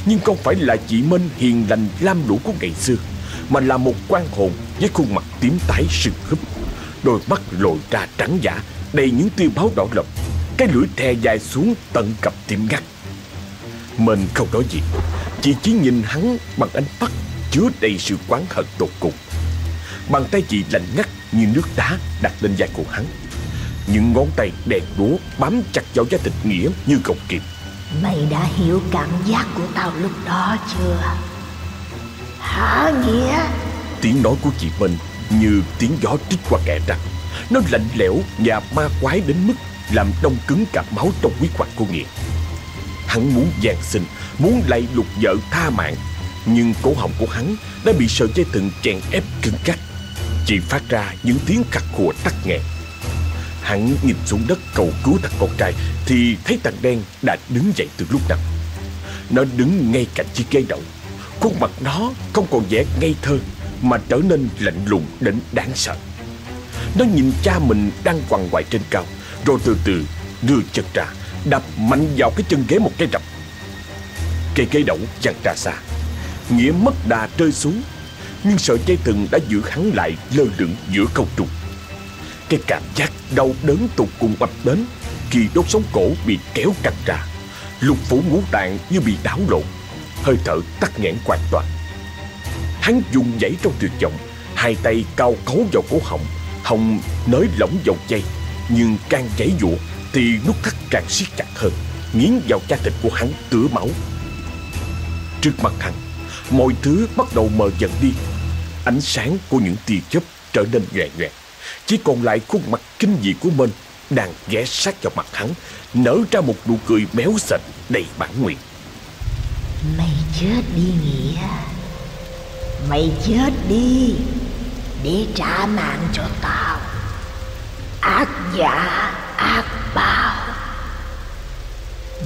[SPEAKER 1] Nhưng không phải là chị Minh hiền lành lam lũ của ngày xưa, Mà là một quan hồn với khuôn mặt tím tái sưng húp Đôi mắt lồi ra trắng giả, Đầy những tia báo đỏ lộc. Cái lưỡi thè dài xuống tận cặp tim ngắt. Mình không nói gì Chị chỉ nhìn hắn bằng ánh mắt Chứa đầy sự quán hận tột cùng. Bàn tay chị lạnh ngắt như nước đá đặt lên vai của hắn. Những ngón tay đèn đúa bám chặt vào da thịt Nghĩa như gọng kìm
[SPEAKER 4] Mày đã hiểu cảm giác của tao lúc đó chưa? Hả Nghĩa?
[SPEAKER 1] Tiếng nói của chị Minh như tiếng gió trích qua kẽ răng Nó lạnh lẽo và ma quái đến mức làm đông cứng cả máu trong huyết quản của Nghĩa. Hắn muốn gian sinh, muốn lay lục vợ tha mạng, nhưng cổ họng của hắn đã bị sợi dây thừng chèn ép cứng cắt, chỉ phát ra những tiếng khặt khùa tắc nghẹn. Hắn nhìn xuống đất cầu cứu thằng con trai thì thấy thằng đen đã đứng dậy từ lúc nào. Nó đứng ngay cạnh chiếc ghế đậu. Khuôn mặt nó không còn vẻ ngây thơ mà trở nên lạnh lùng đến đáng sợ. Nó nhìn cha mình đang quằn quại trên cao, Rồi từ từ đưa chân ra, Đập mạnh vào cái chân ghế một cái rập Cây ghế đậu văng ra xa, Nghĩa mất đà rơi xuống nhưng sợi dây thừng đã giữ hắn lại lơ lửng giữa không trung. Cái cảm giác đau đớn tục cùng ập đến Khi đốt sống cổ bị kéo căng ra. Lục phủ ngũ tạng như bị đảo lộn, Hơi thở tắt nghẽn hoàn toàn. Hắn dùng dãy trong tuyệt vọng, Hai tay cao cấu vào cổ họng, Hồng nới lỏng vào dây, Nhưng càng giãy giụa Thì nút thắt càng siết chặt hơn, Nghiến vào da thịt của hắn tứa máu. Trước mặt hắn, Mọi thứ bắt đầu mờ dần đi. Ánh sáng của những tia chớp trở nên nhòe nhòe. Chỉ còn lại khuôn mặt kinh dị của mình Đang ghé sát vào mặt hắn Nở ra một nụ cười méo sệt đầy bản nguyện.
[SPEAKER 4] Mày chết đi Nghĩa. Mày chết đi để trả mạng cho tao. Ác giả ác báo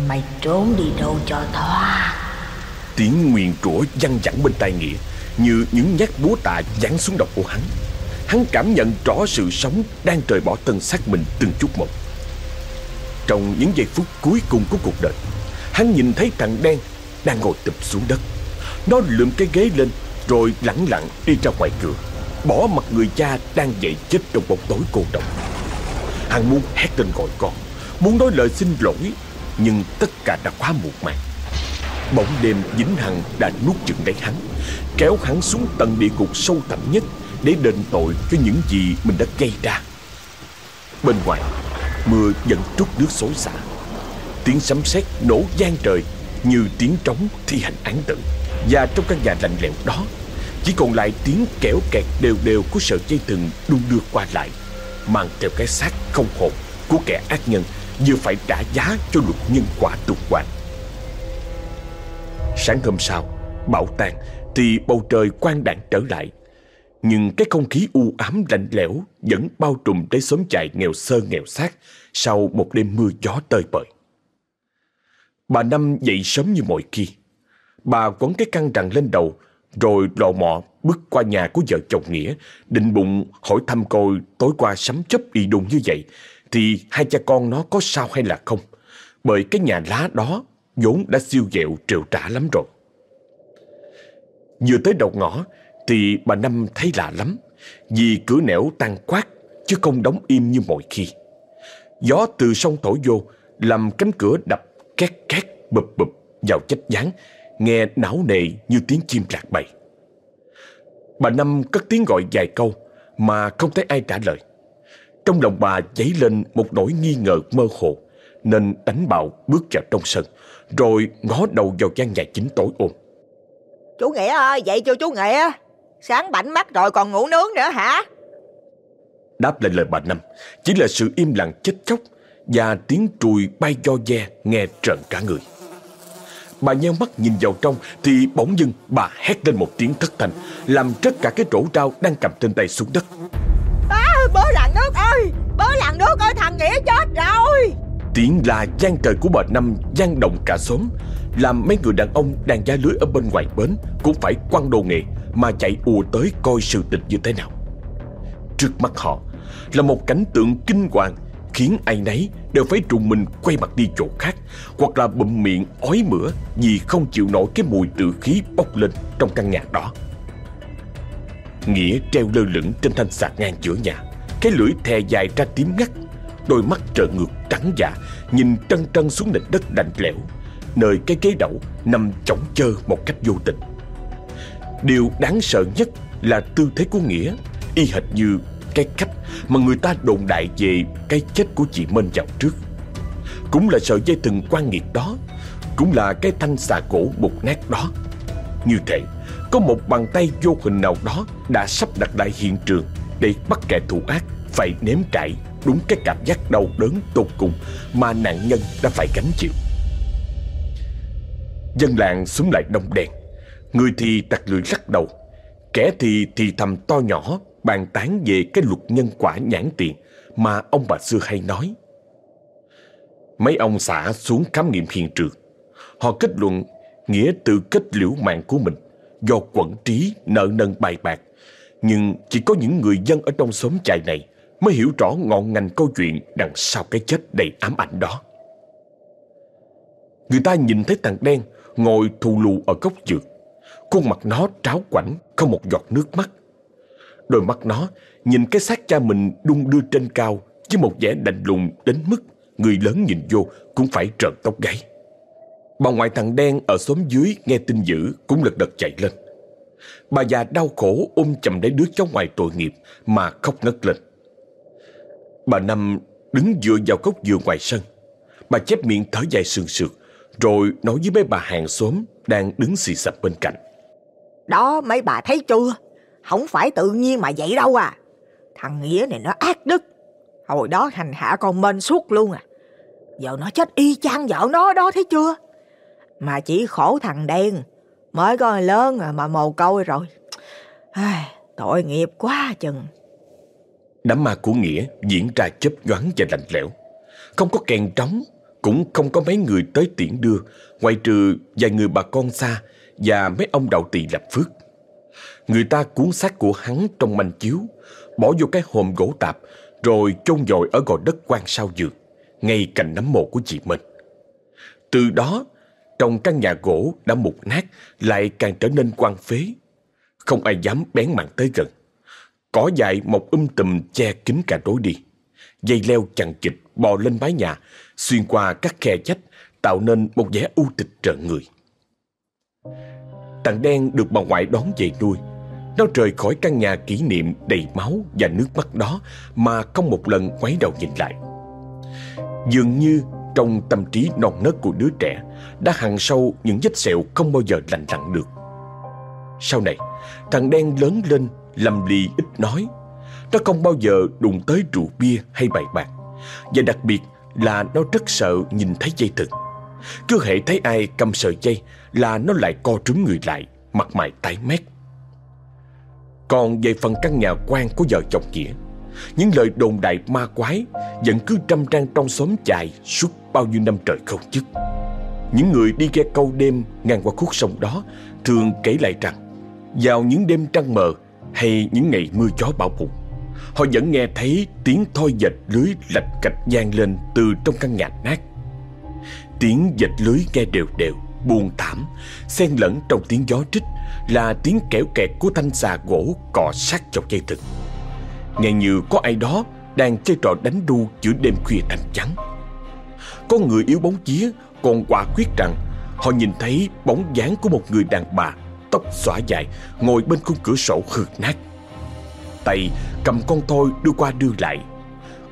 [SPEAKER 4] mày trốn đi đâu cho thoát?
[SPEAKER 1] Tiếng nguyền rủa văng vẳng bên tai nghĩa như những nhát búa tạ giáng xuống đầu của hắn hắn cảm nhận rõ sự sống đang rời bỏ thân xác mình từng chút một. Trong những giây phút cuối cùng của cuộc đời, hắn nhìn thấy thằng đen đang ngồi tụp xuống đất. Nó lượm cái ghế lên, rồi lẳng lặng đi ra ngoài cửa, Bỏ mặt người cha đang dậy chết trong bóng tối cô độc. Hắn muốn hét lên gọi con, Muốn nói lời xin lỗi, Nhưng tất cả đã quá muộn màng. Bóng đêm dính hằng đã nuốt chừng lấy hắn, Kéo hắn xuống tận địa ngục sâu thẳm nhất Để đền tội cho những gì mình đã gây ra. Bên ngoài, Mưa vẫn trút nước xối xả. Tiếng sấm sét nổ gian trời Như tiếng trống thi hành án tử. Và trong căn nhà lạnh lẽo đó, chỉ còn lại tiếng kẽo kẹt đều đều của sợi dây thừng đung đưa qua lại, Mang theo cái xác không hồn của kẻ ác nhân Vừa phải trả giá cho luật nhân quả tục hoàng Sáng hôm sau Bão tan Thì bầu trời quang đạn trở lại. Nhưng cái không khí u ám lạnh lẽo Vẫn bao trùm tới xóm chạy nghèo sơ nghèo xác Sau một đêm mưa gió tơi bời. Bà Năm dậy sớm như mọi khi. Bà quấn cái căng rằn lên đầu rồi lò mò bước qua nhà của vợ chồng Nghĩa, định bụng hỏi thăm coi tối qua sấm chấp y đùng như vậy, thì hai cha con nó có sao hay là không. Bởi cái nhà lá đó vốn đã siêu dẹo triệu trả lắm rồi. Vừa tới đầu ngõ thì bà Năm thấy lạ lắm, vì cửa nẻo tan quát chứ không đóng im như mọi khi. Gió từ sông thổi vô, làm cánh cửa đập két két bụp bụp vào chách dáng nghe não nề như tiếng chim lạc bầy. Bà Năm cất tiếng gọi vài câu mà không thấy ai trả lời. Trong lòng bà dấy lên một nỗi nghi ngờ mơ hồ nên đánh bạo bước vào trong sân rồi ngó đầu vào gian nhà chính tối ôm.
[SPEAKER 2] Chú Nghĩa ơi, dậy chưa chú Nghĩa? Sáng bảnh mắt rồi còn ngủ nướng nữa hả?
[SPEAKER 1] Đáp lại lời bà Năm chỉ là sự im lặng chết chóc và tiếng trùi bay do ve nghe trợn cả người. Bà nheo mắt nhìn vào trong Thì bỗng dưng bà hét lên một tiếng thất thanh Làm tất cả cái trổ trao đang cầm trên tay xuống đất
[SPEAKER 2] à, Bớ làng nước ơi Bớ làng nước ơi thằng Nghĩa chết rồi
[SPEAKER 1] Tiếng là gian trời của bà Năm gian động cả xóm Làm mấy người đàn ông đang giá lưới ở bên ngoài bến Cũng phải quăng đồ nghề Mà chạy ùa tới coi sự tình như thế nào Trước mắt họ Là một cảnh tượng kinh hoàng khiến ai nấy đều phải trùng mình quay mặt đi chỗ khác hoặc là bụm miệng ói mửa vì không chịu nổi cái mùi tự khí bốc lên trong căn nhà đó. Nghĩa treo lơ lửng trên thanh sạc ngang giữa nhà, cái lưỡi thè dài ra tím ngắt, đôi mắt trợn ngược trắng dạ, nhìn trân trân xuống nền đất đành lẽo, nơi cái ghế đậu nằm chỏng chơ một cách vô tình. Điều đáng sợ nhất là tư thế của Nghĩa, y hệt như cái cách mà người ta đồn đại về cái chết của chị Minh dạo trước. Cũng là sợi dây thừng quan nghiệt đó, cũng là cái thanh xà cổ bục nát đó. Như thế, có một bàn tay vô hình nào đó đã sắp đặt lại hiện trường để bắt kẻ thù ác phải nếm trải đúng cái cảm giác đau đớn tột cùng mà nạn nhân đã phải gánh chịu. Dân làng xuống lại đông đèn, người thì đặt lưỡi lắc đầu, kẻ thì thì thầm to nhỏ bàn tán về cái luật nhân quả nhãn tiền mà ông bà xưa hay nói. Mấy ông xã xuống khám nghiệm hiện trường. Họ kết luận Nghĩa tự kết liễu mạng của mình do quẩn trí nợ nần bài bạc. Nhưng chỉ có những người dân ở trong xóm chài này mới hiểu rõ ngọn ngành câu chuyện đằng sau cái chết đầy ám ảnh đó. Người ta nhìn thấy thằng đen ngồi thù lù ở góc giường. Khuôn mặt nó tráo quảnh, không một giọt nước mắt. Đôi mắt nó nhìn cái xác cha mình đung đưa trên cao với một vẻ lạnh lùng đến mức người lớn nhìn vô cũng phải trợn tóc gáy. Bà ngoại thằng đen ở xóm dưới nghe tin dữ cũng lật đật chạy lên. Bà già đau khổ ôm chầm lấy đứa cháu ngoài tội nghiệp mà khóc ngất lên. Bà Năm đứng dựa vào gốc dừa ngoài sân. Bà chép miệng thở dài sườn sượt rồi nói với mấy bà hàng xóm đang đứng xì xập bên cạnh.
[SPEAKER 2] Đó mấy bà thấy chưa? Không phải tự nhiên mà vậy đâu à. Thằng Nghĩa này nó ác đức. Hồi đó hành hạ con mênh suốt luôn à. Giờ nó chết y chang vợ nó đó thấy chưa? Mà chỉ khổ thằng đen. Mới coi lớn mà mồ côi rồi. Ai, tội nghiệp quá chừng.
[SPEAKER 1] Đám ma của Nghĩa diễn ra chớp nhoáng và lạnh lẽo. Không có kèn trống, cũng không có mấy người tới tiễn đưa, ngoài trừ vài người bà con xa và mấy ông đạo tỳ lập phước. Người ta cuốn xác của hắn trong manh chiếu, bỏ vô cái hòm gỗ tạp, rồi chôn dội ở gò đất quan sao dược, ngay cạnh nấm mộ của chị mình. Từ đó, trong căn nhà gỗ đã mục nát lại càng trở nên quan phế. Không ai dám bén mảng tới gần. Cỏ dại mọc um tùm che kín cả đối đi. Dây leo chằng chịt bò lên mái nhà, xuyên qua các khe chách, tạo nên một vẻ u tịch trợn người. Tặng đen được bà ngoại đón về nuôi. Nó rời khỏi căn nhà kỷ niệm đầy máu và nước mắt đó mà không một lần quay đầu nhìn lại. Dường như trong tâm trí non nớt của đứa trẻ đã hằn sâu những vết sẹo không bao giờ lành lặn được. Sau này, thằng đen lớn lên, lầm lì ít nói. Nó không bao giờ đụng tới rượu bia hay bài bạc. Và đặc biệt là nó rất sợ nhìn thấy dây thừng. Cứ hệ thấy ai cầm sợi dây là nó lại co trúng người lại, mặt mày tái mét. Còn về phần căn nhà quan của vợ chồng Nghĩa, những lời đồn đại ma quái vẫn cứ trăm trang trong xóm chài suốt bao nhiêu năm trời không dứt. Những người đi ghe câu đêm ngang qua khúc sông đó thường kể lại rằng vào những đêm trăng mờ hay những ngày mưa gió bão bụng họ vẫn nghe thấy tiếng thoi dệt lưới lạch cạch gian lên từ trong căn nhà nát. Tiếng dệt lưới nghe đều đều, buồn thảm, xen lẫn trong tiếng gió trích là tiếng kẽo kẹt của thanh xà gỗ cọ sát vào dây thừng. Nghe như có ai đó đang chơi trò đánh đu giữa đêm khuya thành trắng. Có người yếu bóng vía còn quả quyết rằng họ nhìn thấy bóng dáng của một người đàn bà tóc xõa dài ngồi bên khung cửa sổ hư nát. Tay cầm con thôi đưa qua đưa lại.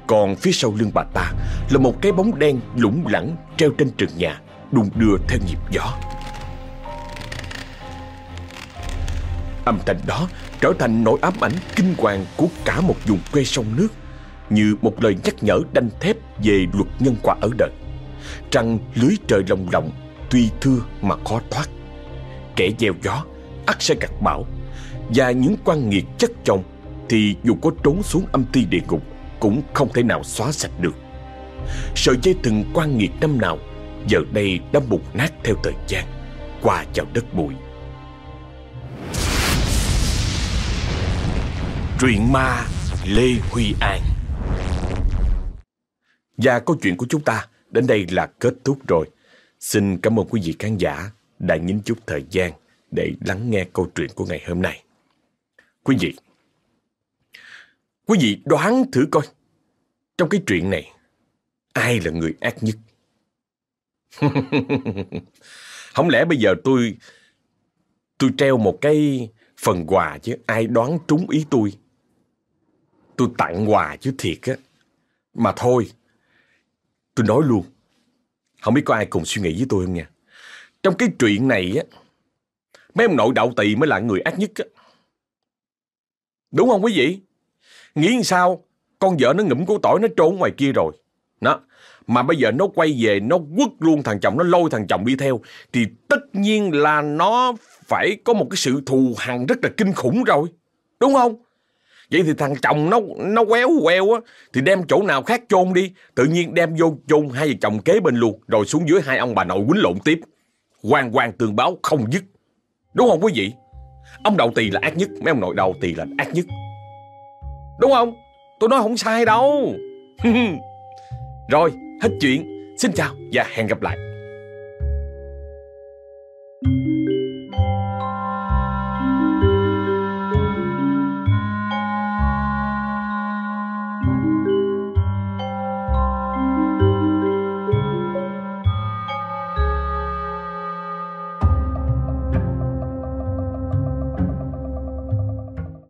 [SPEAKER 1] Còn phía sau lưng bà ta là một cái bóng đen lủng lẳng treo trên trần nhà, đùng đưa theo nhịp gió. Âm thanh đó trở thành nỗi ám ảnh kinh hoàng của cả một vùng quê sông nước, như một lời nhắc nhở đanh thép về luật nhân quả ở đời. Trăng lưới trời lồng lộng, tuy thưa mà khó thoát. Kẻ gieo gió, ắt sẽ gặt bão, và những quan nghiệt chất chồng thì dù có trốn xuống âm ti địa ngục cũng không thể nào xóa sạch được. Sợi dây từng quan nghiệt năm nào giờ đây đã mục nát theo thời gian, qua vào đất bụi. Truyện ma Lê Huy An Và câu chuyện của chúng ta đến đây là kết thúc rồi. Xin cảm ơn quý vị khán giả đã nhín chút thời gian để lắng nghe câu chuyện của ngày hôm nay. Quý vị, quý vị đoán thử coi, trong cái chuyện này, ai là người ác nhất? Không lẽ bây giờ tôi tôi treo một cái phần quà chứ ai đoán trúng ý tôi tôi tặng quà chứ thiệt á. Mà thôi, tôi nói luôn. Không biết có ai cùng suy nghĩ với tôi không nha. Trong cái chuyện này á, mấy ông nội đạo tỳ mới là người ác nhất á. Đúng không quý vị? Nghĩ sao? con vợ nó ngụm củ tỏi nó trốn ngoài kia rồi. Đó. Mà bây giờ nó quay về nó quất luôn thằng chồng nó lôi thằng chồng đi theo thì tất nhiên là nó phải có một cái sự thù hằn rất là kinh khủng rồi. Đúng không? Vậy thì thằng chồng nó nó quéo queo á thì đem chỗ nào khác chôn đi, tự nhiên đem vô chôn hai vợ chồng kế bên luôn, rồi xuống dưới hai ông bà nội quýnh lộn tiếp. Hoàng hoàng tường báo không dứt. Đúng không quý vị? Ông đầu tỳ là ác nhất, mấy ông nội đầu tỳ là ác nhất. Đúng không? Tôi nói không sai đâu. Rồi, hết chuyện. Xin chào và hẹn gặp lại.